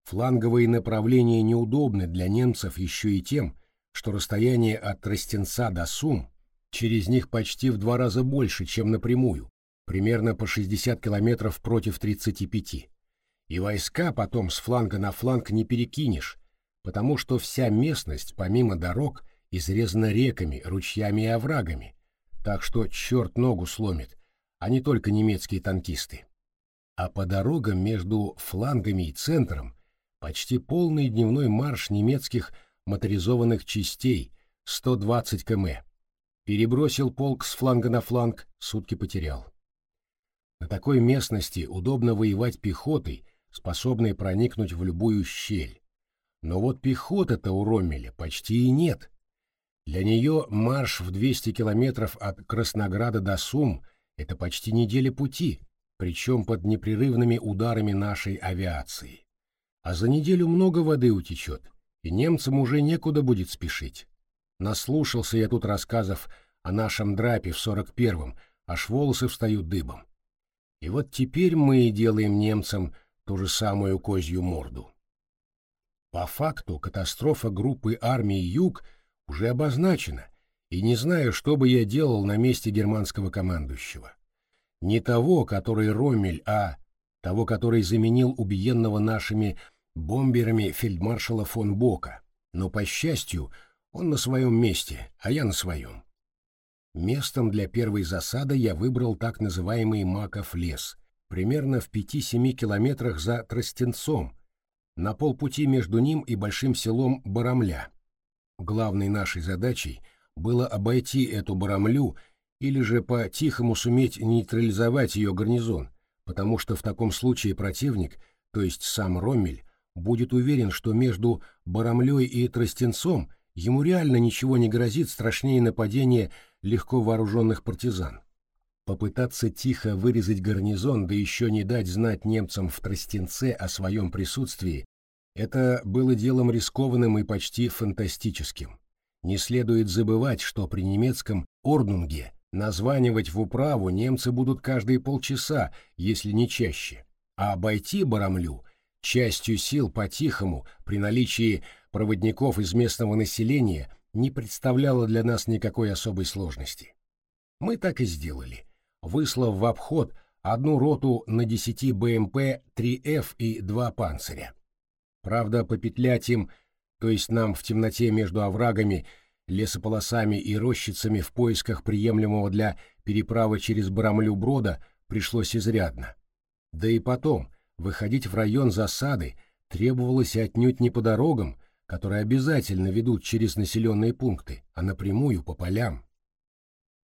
Фланговые направления неудобны для немцев еще и тем, что расстояние от Тростенца до Сум через них почти в два раза больше, чем напрямую, примерно по 60 километров против 35. И войска потом с фланга на фланг не перекинешь, потому что вся местность, помимо дорог, изрезана реками, ручьями и оврагами, так что черт ногу сломит, а не только немецкие танкисты. А по дорогам между флангами и центром почти полный дневной марш немецких моторизованных частей 120 км. Перебросил полк с фланга на фланг, сутки потерял. На такой местности удобно воевать пехотой, способной проникнуть в любую щель. Но вот пехоты-то у Роммеля почти и нет. Для нее марш в 200 километров от Краснограда до Сум — это почти неделя пути, причем под непрерывными ударами нашей авиации. А за неделю много воды утечет, и немцам уже некуда будет спешить. Наслушался я тут рассказов о нашем драпе в 41-м, аж волосы встают дыбом. И вот теперь мы делаем немцам ту же самую козью морду. По факту катастрофа группы армии «Юг» уже обозначена, и не знаю, что бы я делал на месте германского командующего. Не того, который Роммель, а того, который заменил убиенного нашими бомберами фельдмаршала фон Бока. Но, по счастью, он на своем месте, а я на своем. Местом для первой засады я выбрал так называемый Маков лес, примерно в 5-7 километрах за Тростенцом, на полпути между ним и большим селом Барамля. Главной нашей задачей было обойти эту Барамлю или же по-тихому суметь нейтрализовать ее гарнизон, потому что в таком случае противник, то есть сам Роммель, будет уверен, что между Барамлей и Тростенцом ему реально ничего не грозит страшнее нападения легко вооруженных партизан. Попытаться тихо вырезать гарнизон, да еще не дать знать немцам в Тростенце о своем присутствии, это было делом рискованным и почти фантастическим. Не следует забывать, что при немецком Ордунге названивать в управу немцы будут каждые полчаса, если не чаще, а обойти Барамлю частью сил по-тихому при наличии проводников из местного населения не представляло для нас никакой особой сложности. Мы так и сделали, выслав в обход одну роту на 10 БМП 3Ф и два панциря. Правда, попетлять им, то есть нам в темноте между оврагами, лесополосами и рощицами в поисках приемлемого для переправы через Барамлю брода пришлось изрядно. Да и потом, выходить в район засады требовалось отнюдь не по дорогам, которые обязательно ведут через населенные пункты, а напрямую по полям.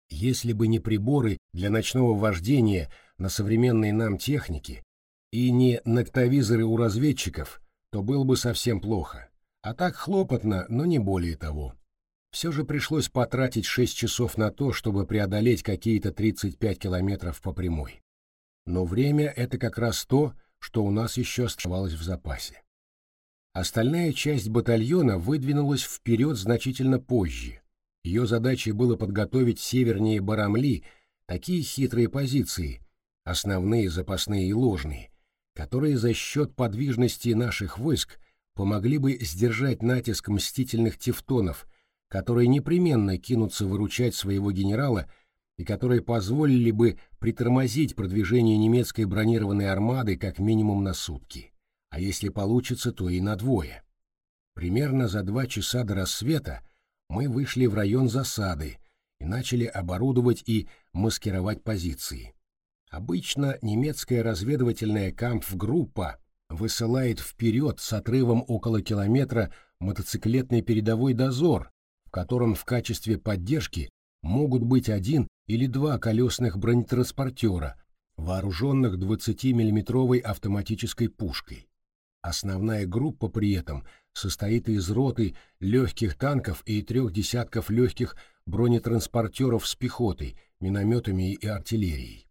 Если бы не приборы для ночного вождения на современной нам технике и не ноктовизоры у разведчиков, то было бы совсем плохо. А так хлопотно, но не более того. Все же пришлось потратить 6 часов на то, чтобы преодолеть какие-то 35 километров по прямой. Но время — это как раз то, что у нас еще оставалось в запасе. Остальная часть батальона выдвинулась вперед значительно позже. Ее задачей было подготовить севернее Барамли такие хитрые позиции, основные, запасные и ложные, которые за счет подвижности наших войск помогли бы сдержать натиск мстительных тевтонов, которые непременно кинутся выручать своего генерала и которые позволили бы притормозить продвижение немецкой бронированной армады как минимум на сутки, а если получится, то и на двое. Примерно за два часа до рассвета мы вышли в район засады и начали оборудовать и маскировать позиции. Обычно немецкая разведывательная кампф-группа высылает вперед с отрывом около километра мотоциклетный передовой дозор, в котором в качестве поддержки могут быть один или два колесных бронетранспортера, вооруженных 20-миллиметровой автоматической пушкой. Основная группа при этом состоит из роты легких танков и трех десятков легких бронетранспортеров с пехотой, минометами и артиллерией.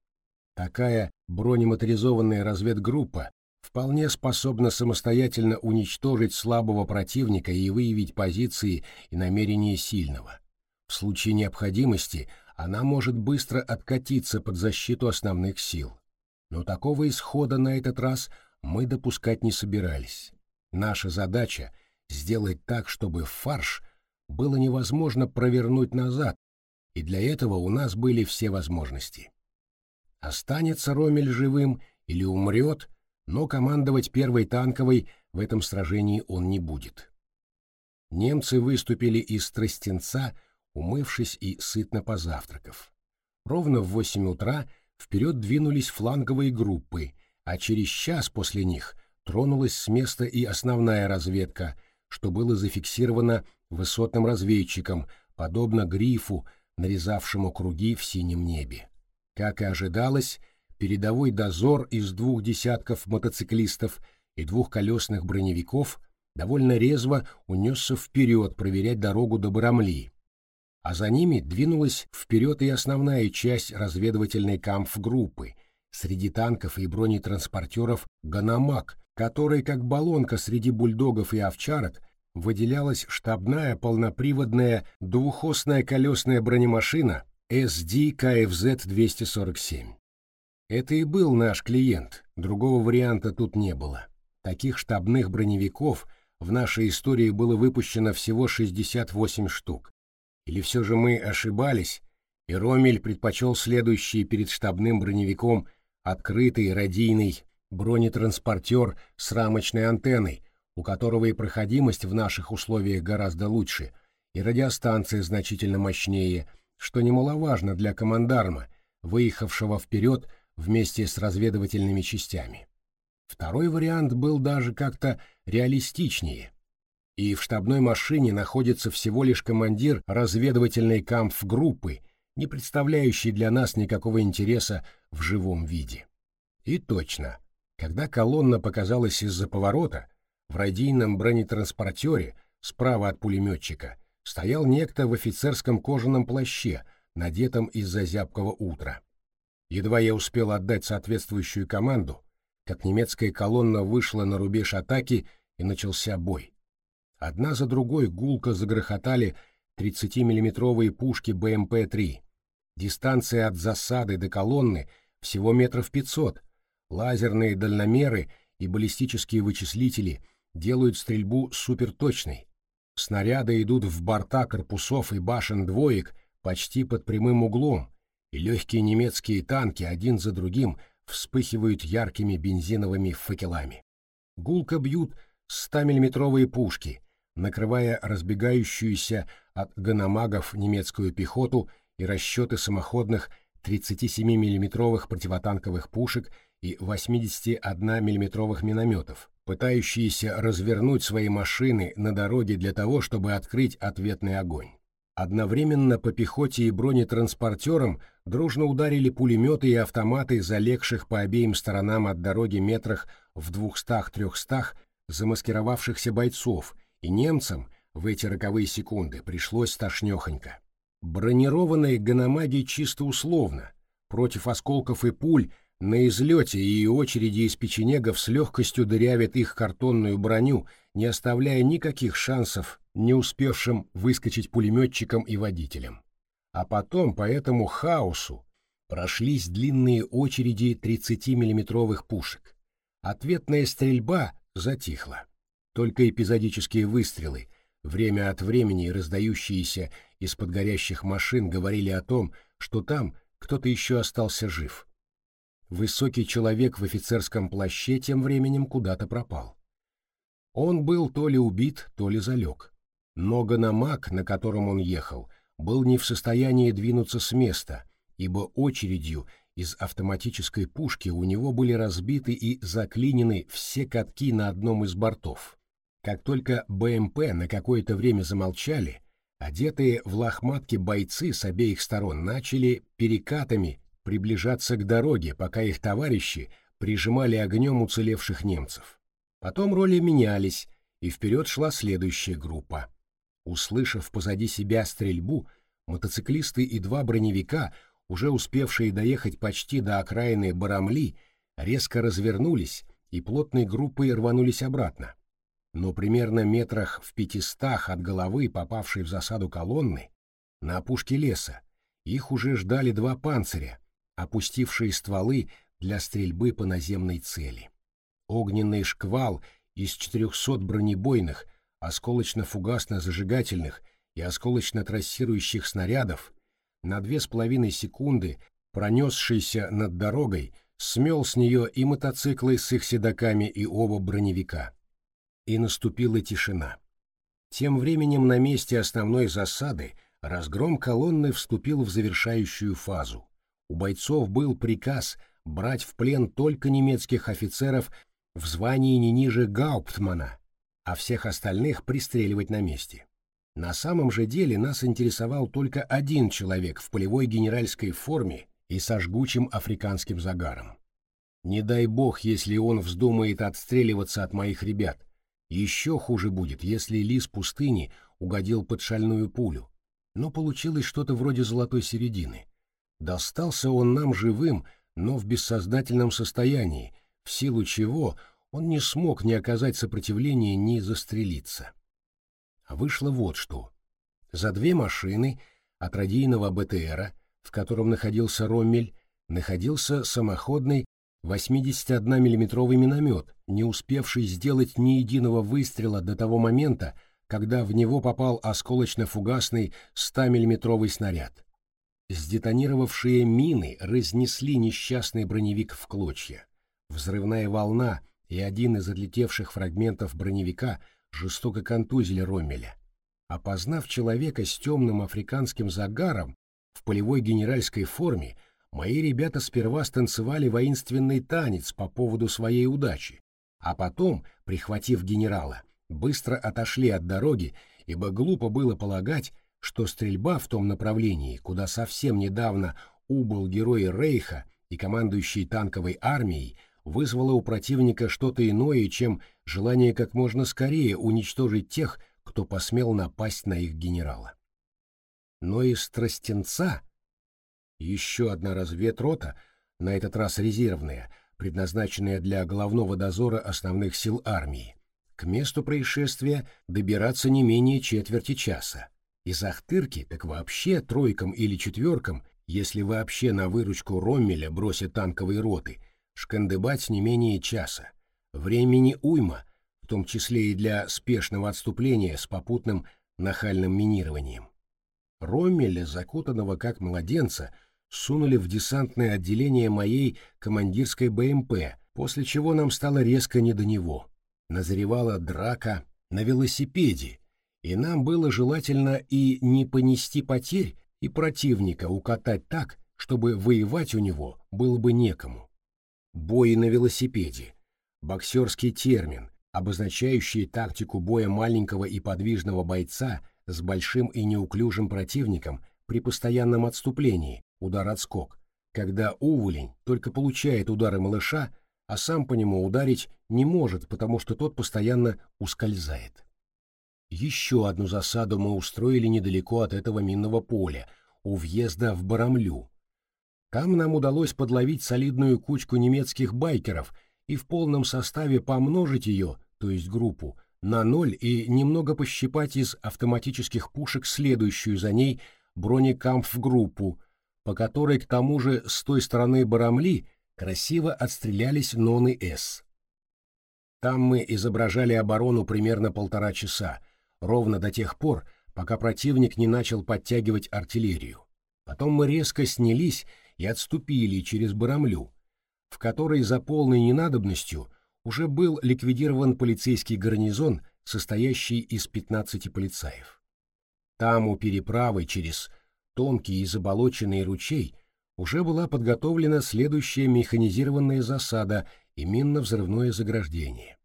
Такая бронемоторизованная разведгруппа вполне способна самостоятельно уничтожить слабого противника и выявить позиции и намерения сильного. В случае необходимости она может быстро откатиться под защиту основных сил. Но такого исхода на этот раз мы допускать не собирались. Наша задача — сделать так, чтобы фарш было невозможно провернуть назад, и для этого у нас были все возможности. Останется Ромель живым или умрет — но командовать первой танковой в этом сражении он не будет. Немцы выступили из Тростенца, умывшись и сытно позавтракав. Ровно в восемь утра вперед двинулись фланговые группы, а через час после них тронулась с места и основная разведка, что было зафиксировано высотным разведчиком, подобно грифу, нарезавшему круги в синем небе. Как и ожидалось, передовой дозор из двух десятков мотоциклистов и двух колесных броневиков довольно резво унесся вперед проверять дорогу до Барамли, а за ними двинулась вперед и основная часть разведывательной кампф-группы среди танков и бронетранспортеров «Ганомаг», которой, как болонка среди бульдогов и овчарок, выделялась штабная полноприводная двухосная колесная бронемашина Sd.Kfz. 247. Это и был наш клиент, другого варианта тут не было. Таких штабных броневиков в нашей истории было выпущено всего 68 штук. Или все же мы ошибались, и Ромель предпочел следующий перед штабным броневиком открытый радийный бронетранспортер с рамочной антенной, у которого и проходимость в наших условиях гораздо лучше, и радиостанция значительно мощнее, что немаловажно для командарма, выехавшего вперед вместе с разведывательными частями. Второй вариант был даже как-то реалистичнее. И в штабной машине находится всего лишь командир разведывательной кампф-группы, не представляющий для нас никакого интереса в живом виде. И точно, когда колонна показалась из-за поворота, в радийном бронетранспортере справа от пулеметчика стоял некто в офицерском кожаном плаще, надетом из-за зябкого утра. Едва я успел отдать соответствующую команду, как немецкая колонна вышла на рубеж атаки и начался бой. Одна за другой гулко загрохотали 30-миллиметровые пушки БМП-3. Дистанция от засады до колонны всего метров 500. Лазерные дальномеры и баллистические вычислители делают стрельбу суперточной. Снаряды идут в борта корпусов и башен двоек почти под прямым углом, легкие немецкие танки один за другим вспыхивают яркими бензиновыми факелами. Гулко бьют 100-миллиметровые пушки, накрывая разбегающуюся от ганамагов немецкую пехоту и расчеты самоходных 37-миллиметровых противотанковых пушек и 81-миллиметровых минометов, пытающиеся развернуть свои машины на дороге для того, чтобы открыть ответный огонь. Одновременно по пехоте и бронетранспортерам дружно ударили пулеметы и автоматы залегших по обеим сторонам от дороги метрах в двухстах-трехстах замаскировавшихся бойцов, и немцам в эти роковые секунды пришлось тошнехонько. Бронированные ганамаги чисто условно, против осколков и пуль на излете и очереди из печенегов с легкостью дырявят их картонную броню, не оставляя никаких шансов не успевшим выскочить пулеметчикам и водителям. А потом по этому хаосу прошлись длинные очереди 30-миллиметровых пушек. Ответная стрельба затихла. Только эпизодические выстрелы, время от времени раздающиеся из-под горящих машин, говорили о том, что там кто-то еще остался жив. Высокий человек в офицерском плаще тем временем куда-то пропал. Он был то ли убит, то ли залег. Но гономак, на котором он ехал, был не в состоянии двинуться с места, ибо очередью из автоматической пушки у него были разбиты и заклинены все катки на одном из бортов. Как только БМП на какое-то время замолчали, одетые в лохматки бойцы с обеих сторон начали перекатами приближаться к дороге, пока их товарищи прижимали огнем уцелевших немцев. Потом роли менялись, и вперед шла следующая группа. Услышав позади себя стрельбу, мотоциклисты и два броневика, уже успевшие доехать почти до окраины Барамли, резко развернулись и плотной группой рванулись обратно. Но примерно метрах в пятистах от головы, попавшей в засаду колонны, на опушке леса, их уже ждали два панциря, опустившие стволы для стрельбы по наземной цели. Огненный шквал из 400 бронебойных осколочно-фугасно-зажигательных и осколочно-трассирующих снарядов на две с половиной секунды, пронесшийся над дорогой, смел с нее и мотоциклы с их седаками и оба броневика. И наступила тишина. Тем временем на месте основной засады разгром колонны вступил в завершающую фазу. У бойцов был приказ брать в плен только немецких офицеров в звании не ниже гауптмана, а всех остальных пристреливать на месте. На самом же деле нас интересовал только один человек в полевой генеральской форме и со жгучим африканским загаром. Не дай бог, если он вздумает отстреливаться от моих ребят. Еще хуже будет, если лис пустыни угодил под шальную пулю. Но получилось что-то вроде золотой середины. Достался он нам живым, но в бессознательном состоянии, в силу чего он не смог ни оказать сопротивления, ни застрелиться. Вышло вот что. За две машины от радийного БТРа, в котором находился Роммель, находился самоходный 81 миллиметровый миномет, не успевший сделать ни единого выстрела до того момента, когда в него попал осколочно-фугасный 100 миллиметровый снаряд. Сдетонировавшие мины разнесли несчастный броневик в клочья. Взрывная волна — и один из отлетевших фрагментов броневика жестоко контузили Роммеля. Опознав человека с темным африканским загаром в полевой генеральской форме, мои ребята сперва станцевали воинственный танец по поводу своей удачи, а потом, прихватив генерала, быстро отошли от дороги, ибо глупо было полагать, что стрельба в том направлении, куда совсем недавно убыл герой Рейха и командующий танковой армией, вызвало у противника что-то иное, чем желание как можно скорее уничтожить тех, кто посмел напасть на их генерала. Но из Тростенца еще одна разведрота, на этот раз резервная, предназначенная для головного дозора основных сил армии, к месту происшествия добираться не менее четверти часа. Из Ахтырки так вообще тройкам или четверкам, если вообще на выручку Роммеля бросят танковые роты – шкандыбать не менее часа. Времени уйма, в том числе и для спешного отступления с попутным нахальным минированием. Роммеля, закутанного как младенца, сунули в десантное отделение моей командирской БМП, после чего нам стало резко не до него. Назревала драка на велосипеде, и нам было желательно и не понести потерь, и противника укатать так, чтобы воевать у него было бы некому. Бой на велосипеде. Боксерский термин, обозначающий тактику боя маленького и подвижного бойца с большим и неуклюжим противником при постоянном отступлении, удар-отскок, когда уволень только получает удары малыша, а сам по нему ударить не может, потому что тот постоянно ускользает. Еще одну засаду мы устроили недалеко от этого минного поля, у въезда в Барамлю. Там нам удалось подловить солидную кучку немецких байкеров и в полном составе помножить ее, то есть группу, на ноль и немного пощипать из автоматических пушек следующую за ней бронекампф-группу, по которой к тому же с той стороны Барамли красиво отстрелялись Ноны С. Там мы изображали оборону примерно полтора часа, ровно до тех пор, пока противник не начал подтягивать артиллерию. Потом мы резко снялись и отступили через Барамлю, в которой за полной ненадобностью уже был ликвидирован полицейский гарнизон, состоящий из 15 полицаев. Там у переправы через тонкий и заболоченный ручей уже была подготовлена следующая механизированная засада и минно-взрывное заграждение.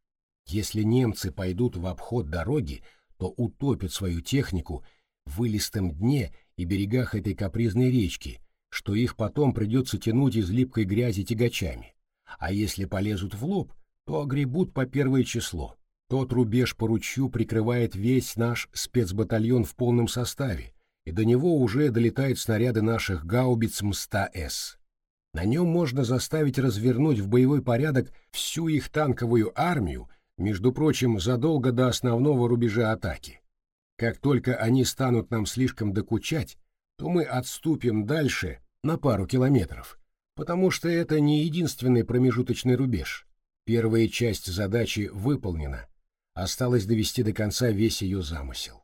Если немцы пойдут в обход дороги, то утопят свою технику в вылистом дне и берегах этой капризной речки, что их потом придется тянуть из липкой грязи тягачами. А если полезут в лоб, то огребут по первое число. Тот рубеж по ручью прикрывает весь наш спецбатальон в полном составе, и до него уже долетают снаряды наших гаубиц МСТА-С. На нем можно заставить развернуть в боевой порядок всю их танковую армию, между прочим, задолго до основного рубежа атаки. Как только они станут нам слишком докучать, то мы отступим дальше на пару километров, потому что это не единственный промежуточный рубеж. Первая часть задачи выполнена, осталось довести до конца весь ее замысел.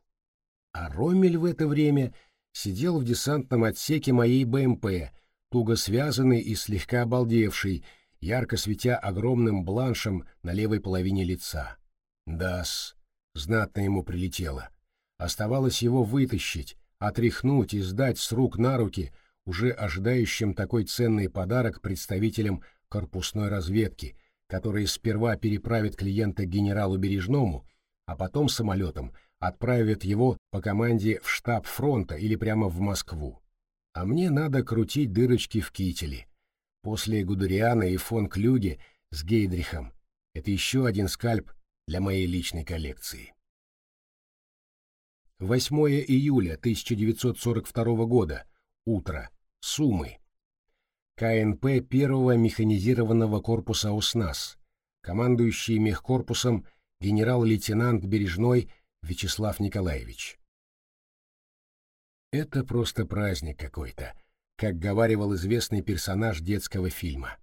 А Ромель в это время сидел в десантном отсеке моей БМП, туго связанный и слегка обалдевший, ярко светя огромным бланшем на левой половине лица. Дас, знатно ему прилетело. Оставалось его вытащить, отряхнуть и сдать с рук на руки уже ожидающим такой ценный подарок представителям корпусной разведки, которые сперва переправят клиента генералу Бережному, а потом самолетом отправят его по команде в штаб фронта или прямо в Москву. А мне надо крутить дырочки в кителе. После Гудериана и фон Клюге с Гейдрихом это еще один скальп для моей личной коллекции. 8 июля 1942 года. Утро. Сумы. КНП первого механизированного корпуса ОСНАС. Командующий мехкорпусом генерал-лейтенант Бережной Вячеслав Николаевич. Это просто праздник какой-то, как говаривал известный персонаж детского фильма.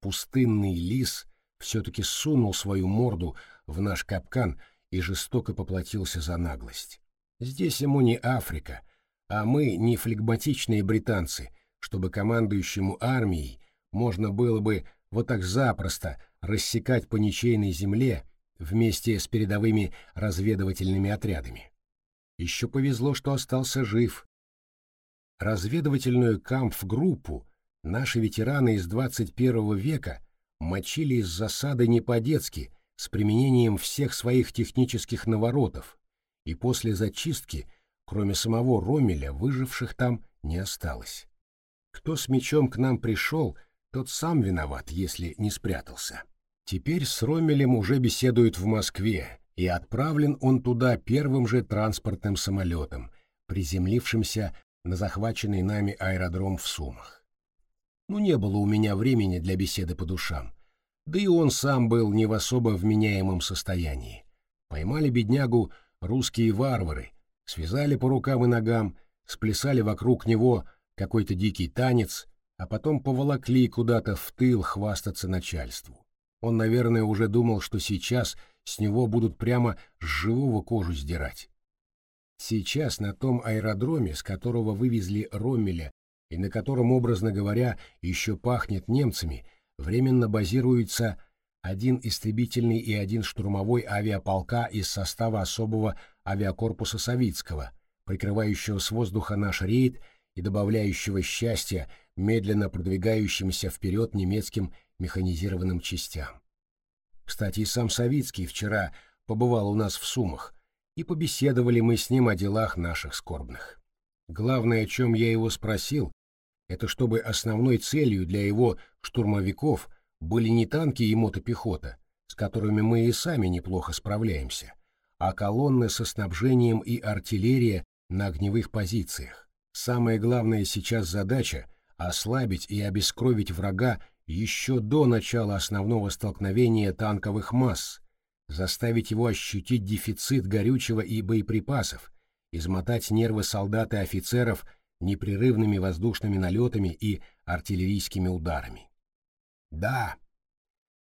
Пустынный лис все-таки сунул свою морду в наш капкан и жестоко поплатился за наглость. Здесь ему не Африка, а мы не флегматичные британцы, чтобы командующему армией можно было бы вот так запросто рассекать по ничейной земле вместе с передовыми разведывательными отрядами. Еще повезло, что остался жив. Разведывательную кампф-группу наши ветераны из 21 века мочили из засады не по-детски, с применением всех своих технических наворотов, и после зачистки, кроме самого Ромеля, выживших там не осталось. Кто с мечом к нам пришел, тот сам виноват, если не спрятался. Теперь с Ромелем уже беседуют в Москве, и отправлен он туда первым же транспортным самолетом, приземлившимся на захваченный нами аэродром в Сумах. Ну, не было у меня времени для беседы по душам, да и он сам был не в особо вменяемом состоянии. Поймали беднягу русские варвары, связали по рукам и ногам, сплясали вокруг него какой-то дикий танец, а потом поволокли куда-то в тыл хвастаться начальству. Он, наверное, уже думал, что сейчас с него будут прямо с живого кожу сдирать. Сейчас на том аэродроме, с которого вывезли Роммеля и на котором, образно говоря, еще пахнет немцами, временно базируется один истребительный и один штурмовой авиаполка из состава особого авиакорпуса Савицкого, прикрывающего с воздуха наш рейд и добавляющего счастья медленно продвигающимся вперед немецким механизированным частям. Кстати, и сам Савицкий вчера побывал у нас в Сумах, и побеседовали мы с ним о делах наших скорбных. Главное, о чем я его спросил, это чтобы основной целью для его штурмовиков были не танки и мотопехота, с которыми мы и сами неплохо справляемся, а колонны со снабжением и артиллерия на огневых позициях. Самая главная сейчас задача — ослабить и обескровить врага еще до начала основного столкновения танковых масс, заставить его ощутить дефицит горючего и боеприпасов, измотать нервы солдат и офицеров непрерывными воздушными налетами и артиллерийскими ударами. Да,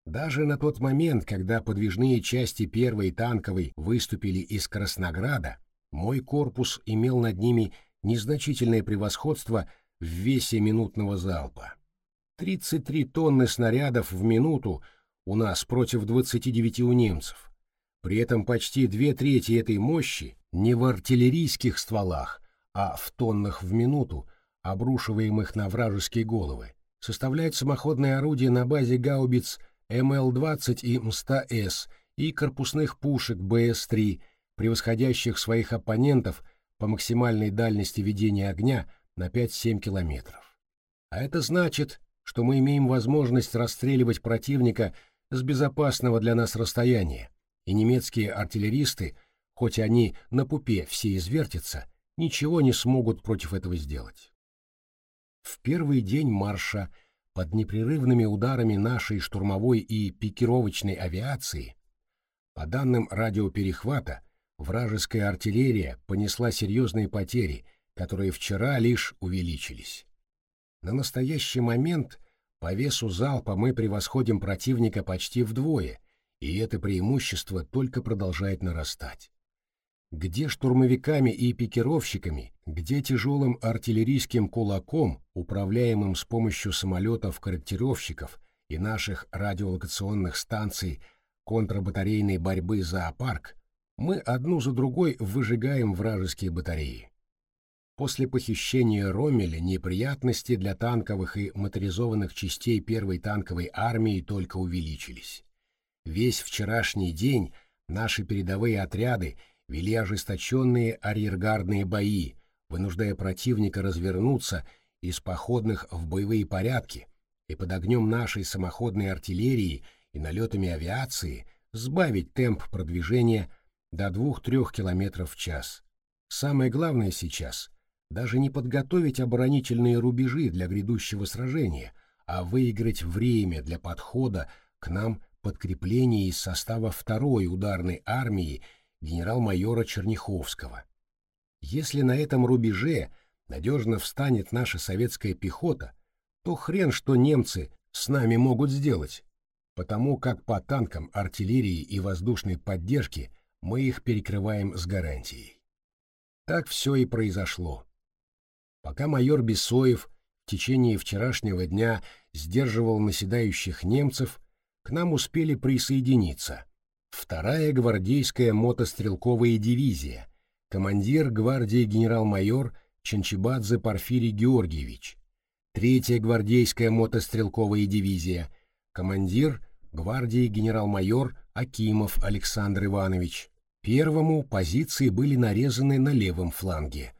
даже на тот момент, когда подвижные части первой танковой выступили из Краснограда, мой корпус имел над ними незначительное превосходство в весе минутного залпа. 33 тонны снарядов в минуту у нас против 29 у немцев. При этом почти две трети этой мощи не в артиллерийских стволах, а в тоннах в минуту, обрушиваемых на вражеские головы, составляют самоходные орудия на базе гаубиц МЛ-20 и МСТА-С и корпусных пушек БС-3, превосходящих своих оппонентов по максимальной дальности ведения огня на 5-7 километров. А это значит, что мы имеем возможность расстреливать противника с безопасного для нас расстояния, и немецкие артиллеристы, хоть они на пупе все извертятся, ничего не смогут против этого сделать. В первый день марша под непрерывными ударами нашей штурмовой и пикировочной авиации, по данным радиоперехвата, вражеская артиллерия понесла серьезные потери, которые вчера лишь увеличились. На настоящий момент по весу залпа мы превосходим противника почти вдвое, и это преимущество только продолжает нарастать. Где штурмовиками и пикировщиками, где тяжелым артиллерийским кулаком, управляемым с помощью самолетов-корректировщиков и наших радиолокационных станций контрбатарейной борьбы «Зоопарк», мы одну за другой выжигаем вражеские батареи. После похищения Ромеля неприятности для танковых и моторизованных частей первой танковой армии только увеличились. Весь вчерашний день наши передовые отряды вели ожесточенные арьергардные бои, вынуждая противника развернуться из походных в боевые порядки и под огнем нашей самоходной артиллерии и налетами авиации сбавить темп продвижения до 2-3 км в час. Самое главное сейчас — даже не подготовить оборонительные рубежи для грядущего сражения, а выиграть время для подхода к нам подкрепления из состава второй ударной армии генерал-майора Черняховского. Если на этом рубеже надежно встанет наша советская пехота, то хрен что немцы с нами могут сделать, потому как по танкам, артиллерии и воздушной поддержке мы их перекрываем с гарантией. Так все и произошло. Пока майор Бесоев в течение вчерашнего дня сдерживал наседающих немцев, к нам успели присоединиться вторая гвардейская мотострелковая дивизия, командир гвардии генерал-майор Чанчибадзе Порфирий Георгиевич, третья гвардейская мотострелковая дивизия, командир гвардии генерал-майор Акимов Александр Иванович. Первому позиции были нарезаны на левом фланге,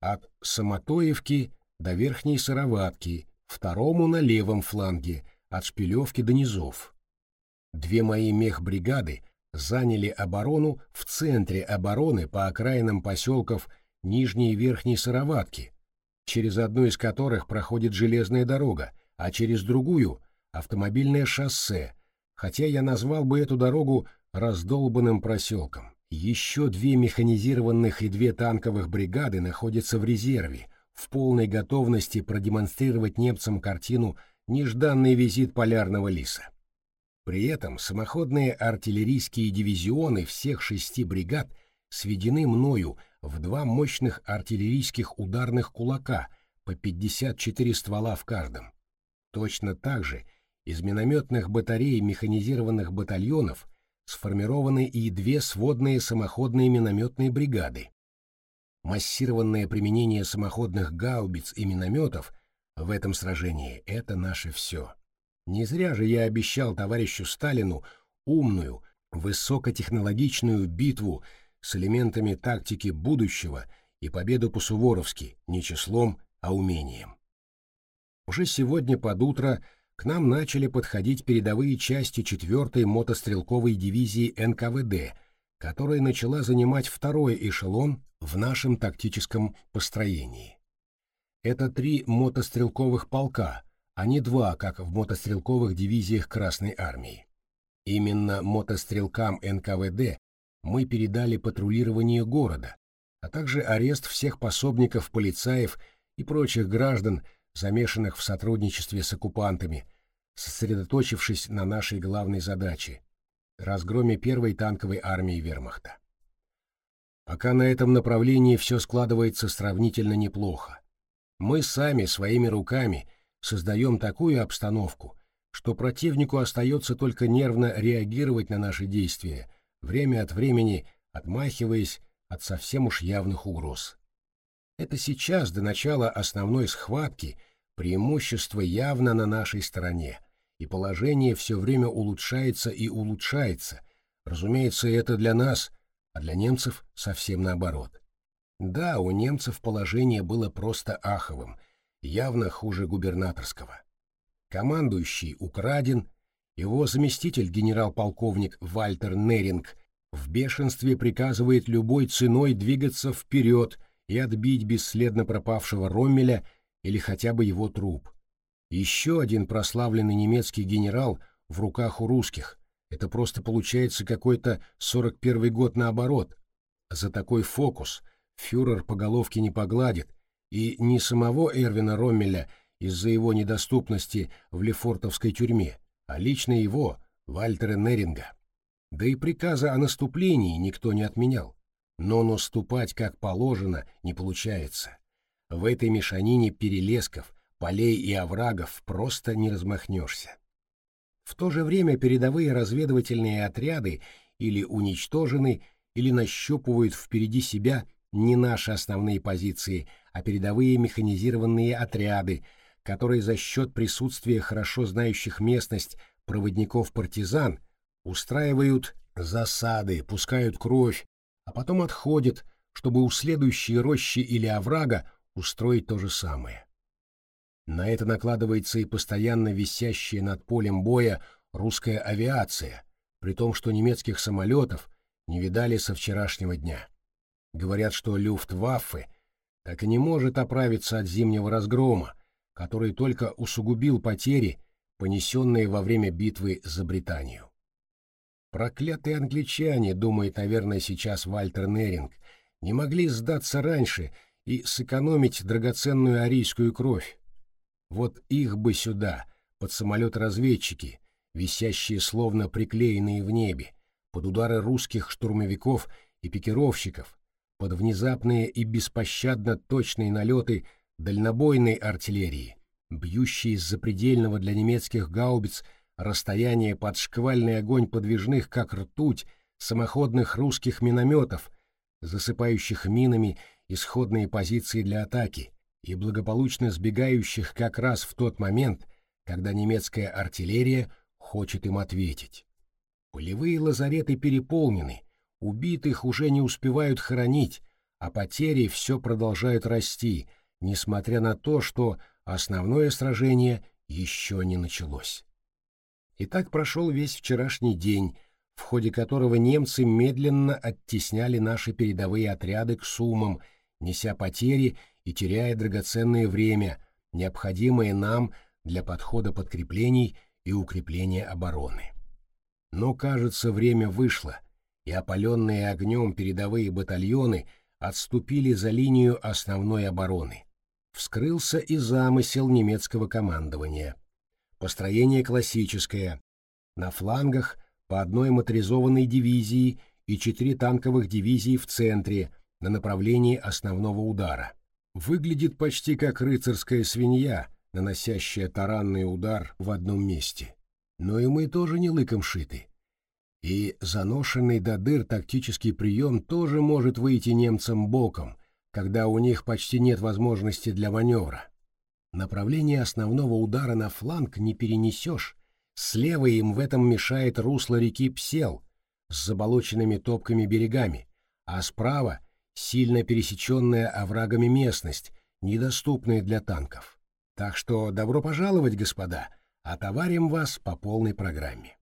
от Самотоевки до Верхней Сыроватки, второму на левом фланге, от Шпилевки до Низов. Две мои мехбригады заняли оборону в центре обороны по окраинам поселков Нижней и Верхней Сыроватки, через одну из которых проходит железная дорога, а через другую — автомобильное шоссе, хотя я назвал бы эту дорогу раздолбанным проселком. Еще две механизированных и две танковых бригады находятся в резерве, в полной готовности продемонстрировать немцам картину «Нежданный визит полярного лиса». При этом самоходные артиллерийские дивизионы всех шести бригад сведены мною в два мощных артиллерийских ударных кулака по 54 ствола в каждом. Точно так же из минометных батарей механизированных батальонов сформированы и две сводные самоходные минометные бригады. Массированное применение самоходных гаубиц и минометов в этом сражении — это наше все. Не зря же я обещал товарищу Сталину умную, высокотехнологичную битву с элементами тактики будущего и победу по-суворовски не числом, а умением. Уже сегодня под утро к нам начали подходить передовые части 4-й мотострелковой дивизии НКВД, которая начала занимать второй эшелон в нашем тактическом построении. Это три мотострелковых полка, а не два, как в мотострелковых дивизиях Красной Армии. Именно мотострелкам НКВД мы передали патрулирование города, а также арест всех пособников полицаев и прочих граждан, замешанных в сотрудничестве с оккупантами, сосредоточившись на нашей главной задаче – разгроме первой танковой армии вермахта. Пока на этом направлении все складывается сравнительно неплохо. Мы сами своими руками создаем такую обстановку, что противнику остается только нервно реагировать на наши действия, время от времени отмахиваясь от совсем уж явных угроз. Это сейчас, до начала основной схватки, преимущество явно на нашей стороне, и положение все время улучшается и улучшается. Разумеется, это для нас, а для немцев совсем наоборот. Да, у немцев положение было просто аховым, явно хуже губернаторского. Командующий украден, его заместитель генерал-полковник Вальтер Неринг в бешенстве приказывает любой ценой двигаться вперед и отбить бесследно пропавшего Роммеля или хотя бы его труп. Еще один прославленный немецкий генерал в руках у русских. Это просто получается какой-то 41 год наоборот. За такой фокус фюрер по головке не погладит, и не самого Эрвина Роммеля из-за его недоступности в Лефортовской тюрьме, а лично его, Вальтера Неринга. Да и приказа о наступлении никто не отменял. Но наступать как положено не получается. В этой мешанине перелесков, полей и оврагов просто не размахнешься. В то же время передовые разведывательные отряды или уничтожены, или нащупывают впереди себя не наши основные позиции, а передовые механизированные отряды, которые за счет присутствия хорошо знающих местность проводников-партизан устраивают засады, пускают кровь, а потом отходят, чтобы у следующей рощи или оврага устроить то же самое. На это накладывается и постоянно висящая над полем боя русская авиация, при том, что немецких самолетов не видали со вчерашнего дня. Говорят, что Люфтваффе так и не может оправиться от зимнего разгрома, который только усугубил потери, понесенные во время битвы за Британию. Проклятые англичане, думает, наверное, сейчас Вальтер Неринг, не могли сдаться раньше и сэкономить драгоценную арийскую кровь. Вот их бы сюда, под самолет-разведчики, висящие словно приклеенные в небе, под удары русских штурмовиков и пикировщиков, под внезапные и беспощадно точные налеты дальнобойной артиллерии, бьющие из запредельного для немецких гаубиц расстояние под шквальный огонь подвижных, как ртуть, самоходных русских минометов, засыпающих минами исходные позиции для атаки и благополучно сбегающих как раз в тот момент, когда немецкая артиллерия хочет им ответить. Полевые лазареты переполнены, убитых уже не успевают хоронить, а потери все продолжают расти, несмотря на то, что основное сражение еще не началось. И так прошел весь вчерашний день, в ходе которого немцы медленно оттесняли наши передовые отряды к Сумам, неся потери и теряя драгоценное время, необходимое нам для подхода подкреплений и укрепления обороны. Но, кажется, время вышло, и опаленные огнем передовые батальоны отступили за линию основной обороны. Вскрылся и замысел немецкого командования – Построение классическое. На флангах по одной моторизованной дивизии и четыре танковых дивизии в центре на направлении основного удара. Выглядит почти как рыцарская свинья, наносящая таранный удар в одном месте. Но и мы тоже не лыком шиты. И заношенный до дыр тактический прием тоже может выйти немцам боком, когда у них почти нет возможности для маневра. Направление основного удара на фланг не перенесешь. Слева им в этом мешает русло реки Псел с заболоченными топками берегами, а справа сильно пересеченная оврагами местность, недоступная для танков. Так что добро пожаловать, господа, отоварим вас по полной программе.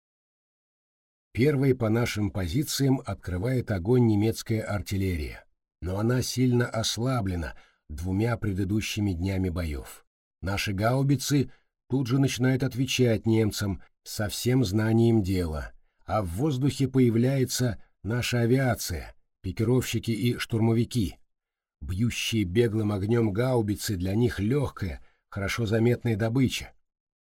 Первой по нашим позициям открывает огонь немецкая артиллерия, но она сильно ослаблена двумя предыдущими днями боев. Наши гаубицы тут же начинают отвечать немцам со всем знанием дела, а в воздухе появляется наша авиация, пикировщики и штурмовики. Бьющие беглым огнем гаубицы для них легкая, хорошо заметная добыча.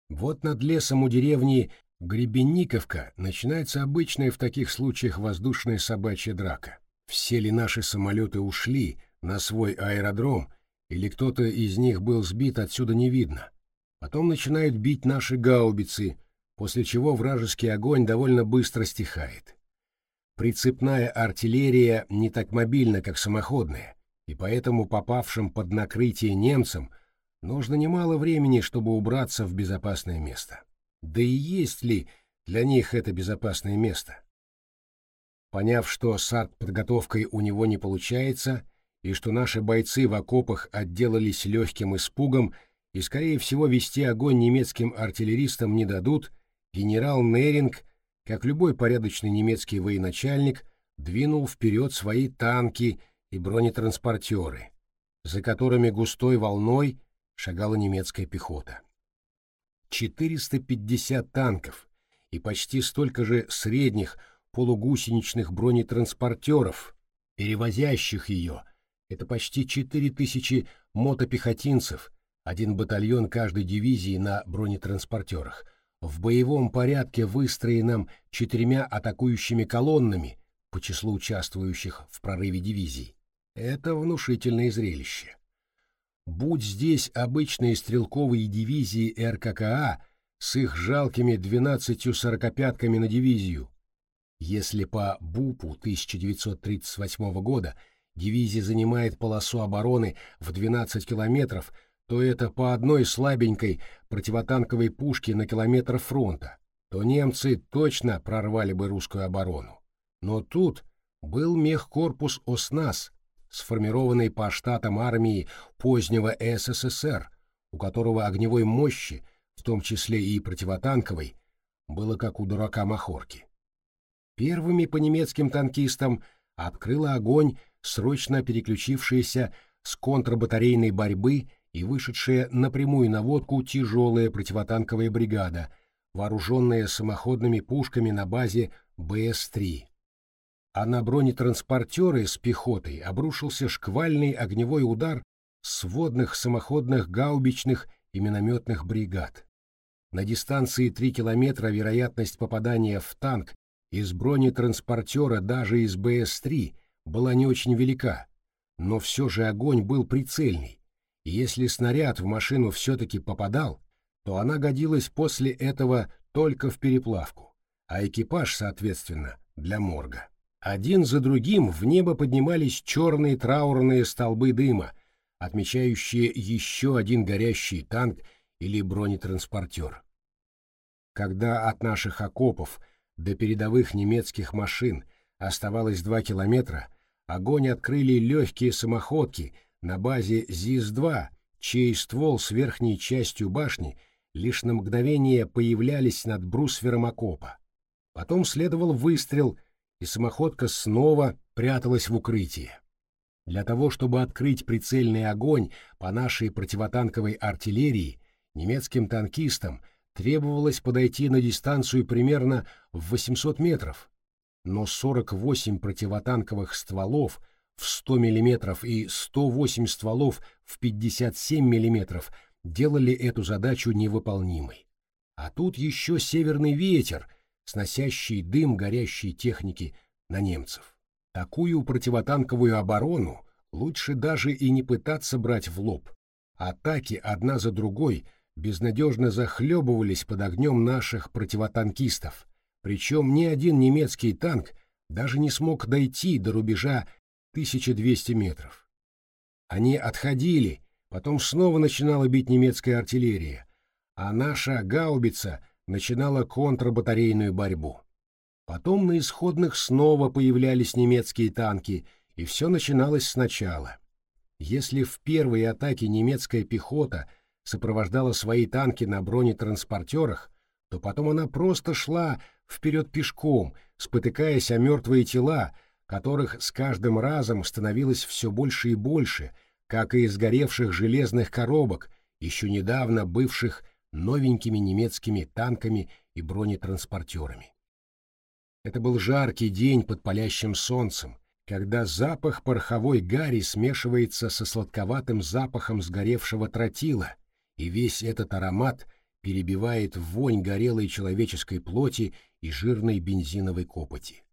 Вот над лесом у деревни Гребенниковка начинается обычная в таких случаях воздушная собачья драка. Все ли наши самолеты ушли на свой аэродром, или кто-то из них был сбит, отсюда не видно. Потом начинают бить наши гаубицы, после чего вражеский огонь довольно быстро стихает. Прицепная артиллерия не так мобильна, как самоходная, и поэтому попавшим под накрытие немцам нужно немало времени, чтобы убраться в безопасное место. Да и есть ли для них это безопасное место? Поняв, что с артподготовкой у него не получается, и что наши бойцы в окопах отделались легким испугом и, скорее всего, вести огонь немецким артиллеристам не дадут, генерал Неринг, как любой порядочный немецкий военачальник, двинул вперед свои танки и бронетранспортеры, за которыми густой волной шагала немецкая пехота. 450 танков и почти столько же средних полугусеничных бронетранспортеров, перевозящих ее, это почти 4000 мотопехотинцев, один батальон каждой дивизии на бронетранспортерах, в боевом порядке выстроенном четырьмя атакующими колоннами по числу участвующих в прорыве дивизий. Это внушительное зрелище. Будь здесь обычные стрелковые дивизии РККА с их жалкими 12 сорокопятками на дивизию, если по БУПу 1938 года дивизия занимает полосу обороны в 12 километров, то это по одной слабенькой противотанковой пушке на километр фронта, то немцы точно прорвали бы русскую оборону. Но тут был мехкорпус ОСНАС, сформированный по штатам армии позднего СССР, у которого огневой мощи, в том числе и противотанковой, было как у дурака Махорки. Первыми по немецким танкистам открыла огонь срочно переключившаяся с контрбатарейной борьбы и вышедшая напрямую на водку тяжелая противотанковая бригада, вооруженная самоходными пушками на базе БС-3 а на бронетранспортеры с пехотой обрушился шквальный огневой удар сводных самоходных гаубичных и минометных бригад. На дистанции 3 километра вероятность попадания в танк из бронетранспортера даже из БС-3 была не очень велика, но все же огонь был прицельный, и если снаряд в машину все-таки попадал, то она годилась после этого только в переплавку, а экипаж, соответственно, для морга. Один за другим в небо поднимались черные траурные столбы дыма, отмечающие еще один горящий танк или бронетранспортер. Когда от наших окопов до передовых немецких машин оставалось два километра, огонь открыли легкие самоходки на базе ЗИС-2, чей ствол с верхней частью башни лишь на мгновение появлялись над брусвером окопа. Потом следовал выстрел — и самоходка снова пряталась в укрытии. Для того, чтобы открыть прицельный огонь по нашей противотанковой артиллерии, немецким танкистам требовалось подойти на дистанцию примерно в 800 метров, но 48 противотанковых стволов в 100 мм и 108 стволов в 57 мм делали эту задачу невыполнимой. А тут еще северный ветер — сносящий дым горящей техники на немцев. Такую противотанковую оборону лучше даже и не пытаться брать в лоб. Атаки одна за другой безнадежно захлебывались под огнем наших противотанкистов, причем ни один немецкий танк даже не смог дойти до рубежа 1200 метров. Они отходили, потом снова начинала бить немецкая артиллерия, а наша гаубица начинала контрбатарейную борьбу. Потом на исходных снова появлялись немецкие танки, и все начиналось сначала. Если в первой атаке немецкая пехота сопровождала свои танки на бронетранспортерах, то потом она просто шла вперед пешком, спотыкаясь о мертвые тела, которых с каждым разом становилось все больше и больше, как и из горевших железных коробок, еще недавно бывших новенькими немецкими танками и бронетранспортерами. Это был жаркий день под палящим солнцем, когда запах пороховой гари смешивается со сладковатым запахом сгоревшего тротила, и весь этот аромат перебивает вонь горелой человеческой плоти и жирной бензиновой копоти.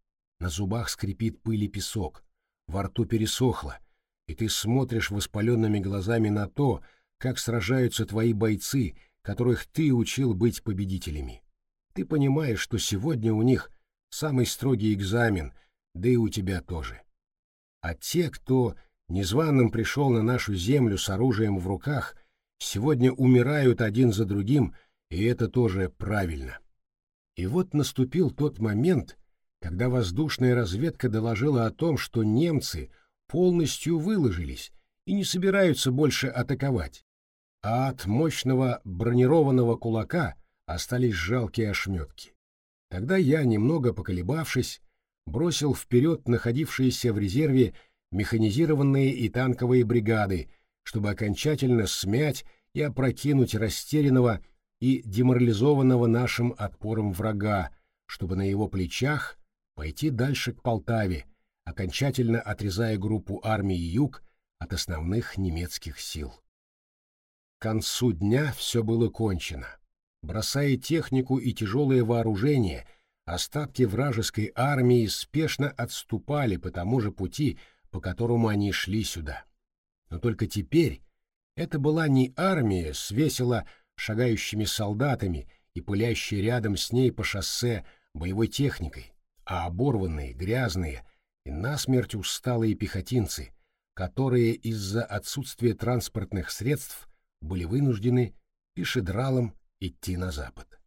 На зубах скрипит пыль и песок, во рту пересохло, и ты смотришь воспаленными глазами на то, как сражаются твои бойцы, которых ты учил быть победителями. Ты понимаешь, что сегодня у них самый строгий экзамен, да и у тебя тоже. А те, кто незваным пришел на нашу землю с оружием в руках, сегодня умирают один за другим, и это тоже правильно. И вот наступил тот момент, когда воздушная разведка доложила о том, что немцы полностью выложились и не собираются больше атаковать, а от мощного бронированного кулака остались жалкие ошметки. Тогда я, немного поколебавшись, бросил вперед находившиеся в резерве механизированные и танковые бригады, чтобы окончательно смять и опрокинуть растерянного и деморализованного нашим отпором врага, чтобы на его плечах пойти дальше к Полтаве, окончательно отрезая группу армии Юг от основных немецких сил. К концу дня все было кончено. Бросая технику и тяжелое вооружение, остатки вражеской армии спешно отступали по тому же пути, по которому они шли сюда. Но только теперь это была не армия с весело шагающими солдатами и пылящей рядом с ней по шоссе боевой техникой, а оборванные, грязные и насмерть усталые пехотинцы, которые из-за отсутствия транспортных средств были вынуждены пешедралом идти на запад.